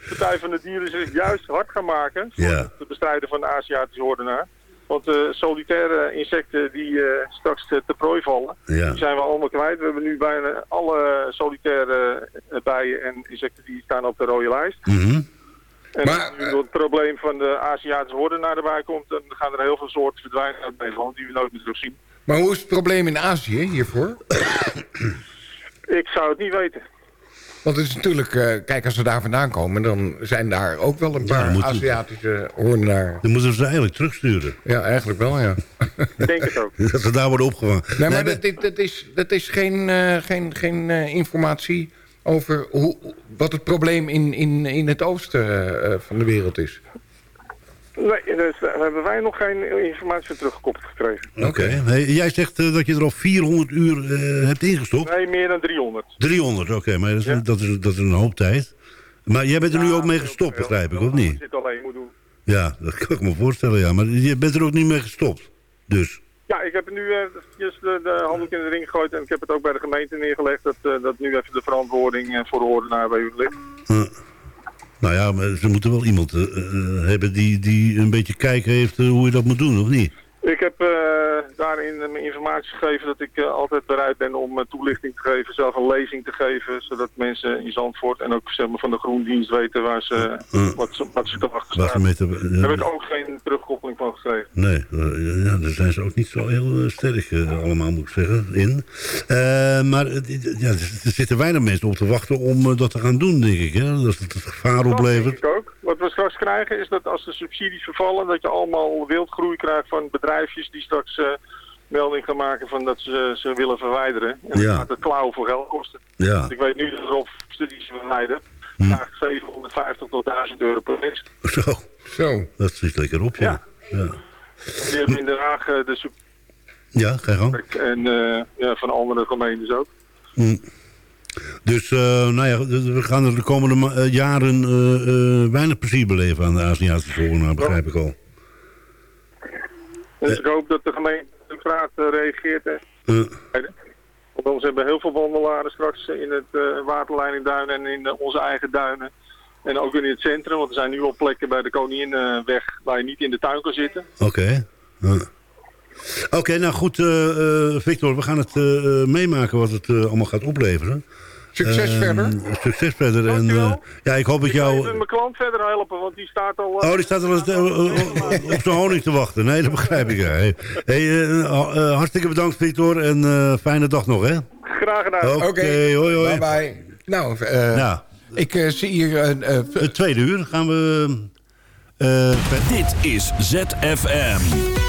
Partij van de Dieren zich juist hard gaan maken voor Ja. het bestrijden van de Aziatische ordenaar. Want de solitaire insecten die eh, straks te, te prooi vallen, Ja. die zijn we allemaal kwijt. We hebben nu bijna alle solitaire eh, bijen en insecten die staan op de rode lijst. Mhm. En als nu door het probleem van de Aziatische ordenaar erbij komt, dan gaan er heel veel soorten verdwijnen uit Nederland die we nooit meer terugzien. Maar hoe is het probleem in Azië hiervoor? Ik zou het niet weten. Want het is natuurlijk, eh, kijk, als ze daar vandaan komen... dan zijn daar ook wel een paar moeten- Aziatische hoornaar. Dan moeten we ze eigenlijk terugsturen. Ja, eigenlijk wel, ja. Ik denk het ook. Dat ze daar worden opgevangen. Nee, maar Nee, dat, dit- dat is, dat is geen, eh, geen, geen eh, informatie over hoe, wat het probleem in, in, in het oosten eh, van de wereld is. Nee, dus daar hebben wij nog geen informatie teruggekoppeld gekregen. Oké. Hey, jij zegt eh, dat je er al 400 uur eh, hebt ingestopt. Nee, meer dan 300. 300, oké. maar dat is, dat, is, dat is een hoop tijd. Maar jij bent er nu ook mee gestopt, begrijp ik, of niet? je dit alleen moet doen. Ja, dat kan ik me voorstellen, ja. Maar je bent er ook niet mee gestopt. Dus, Ja, ik heb nu eh, just de, de handdoek in de ring gegooid en ik heb het ook bij de gemeente neergelegd dat, eh, dat nu even de verantwoording voor de ordenaar bij u ligt. Nou ja, maar ze moeten wel iemand eh, eh, hebben die, die een beetje kijken heeft eh, hoe je dat moet doen, of niet? Ik heb eh, daarin mijn informatie gegeven dat ik eh, altijd bereid ben om eh, toelichting te geven, zelf een lezing te geven, zodat mensen in Zandvoort en ook zeg maar, van de groendienst weten waar ze, Uh, wat, ze, wat ze te wachten staan. Daar heb ik ook geen terugkoppeling van gekregen. Nee, ja, daar zijn ze ook niet zo heel sterk allemaal, moet ik zeggen, in. Maar ja, er zitten weinig mensen op te wachten om dat te gaan doen, denk ik. Hè? Dat het gevaar Dat oplevert. denk ik ook. Wat we straks krijgen is dat als de subsidies vervallen, dat je allemaal wildgroei krijgt van bedrijfjes die straks eh, melding gaan maken van dat ze ze willen verwijderen. En Ja. dan gaat het klauwen voor geld kosten. Ja. Want ik weet nu dat er op studies verwijderen. Hm. Graag 750 tot 1000 euro per nest. Zo. Zo. Dat zit lekker op, ja. Ja, Die hebben in Den Haag eh, de ja ga je gang. en eh, ja, van andere gemeentes ook. Hm. Dus, eh, nou ja, we gaan er de komende eh, jaren eh, weinig plezier beleven aan de Aziatische corona, begrijp ik al. Dus ik hoop dat de gemeente eh, reageert. Want ons hebben heel veel wandelaren straks in het waterleidingduinen en in onze eigen duinen. En ook in het centrum, want er zijn nu al plekken bij de Koninginweg waar je niet in de tuin kan zitten. Oké. Oké, nou goed, eh, eh, Victor, we gaan het eh, meemaken wat het eh, allemaal gaat opleveren. Succes Ehm, verder. Succes verder. En, ja, ik hoop dat Ik jou... even mijn klant verder helpen, want die staat al... Oh, die staat al op zijn honing te wachten. Nee, dat begrijp ik. Ja. Hey, hey, hartstikke bedankt, Victor. En eh, fijne dag nog, hè? Graag gedaan. Oké, hoi, hoi. Bye bye. Nou, eh, Ja. ik zie hier... eh, Het tweede uur gaan we... eh, Dit is ZFM.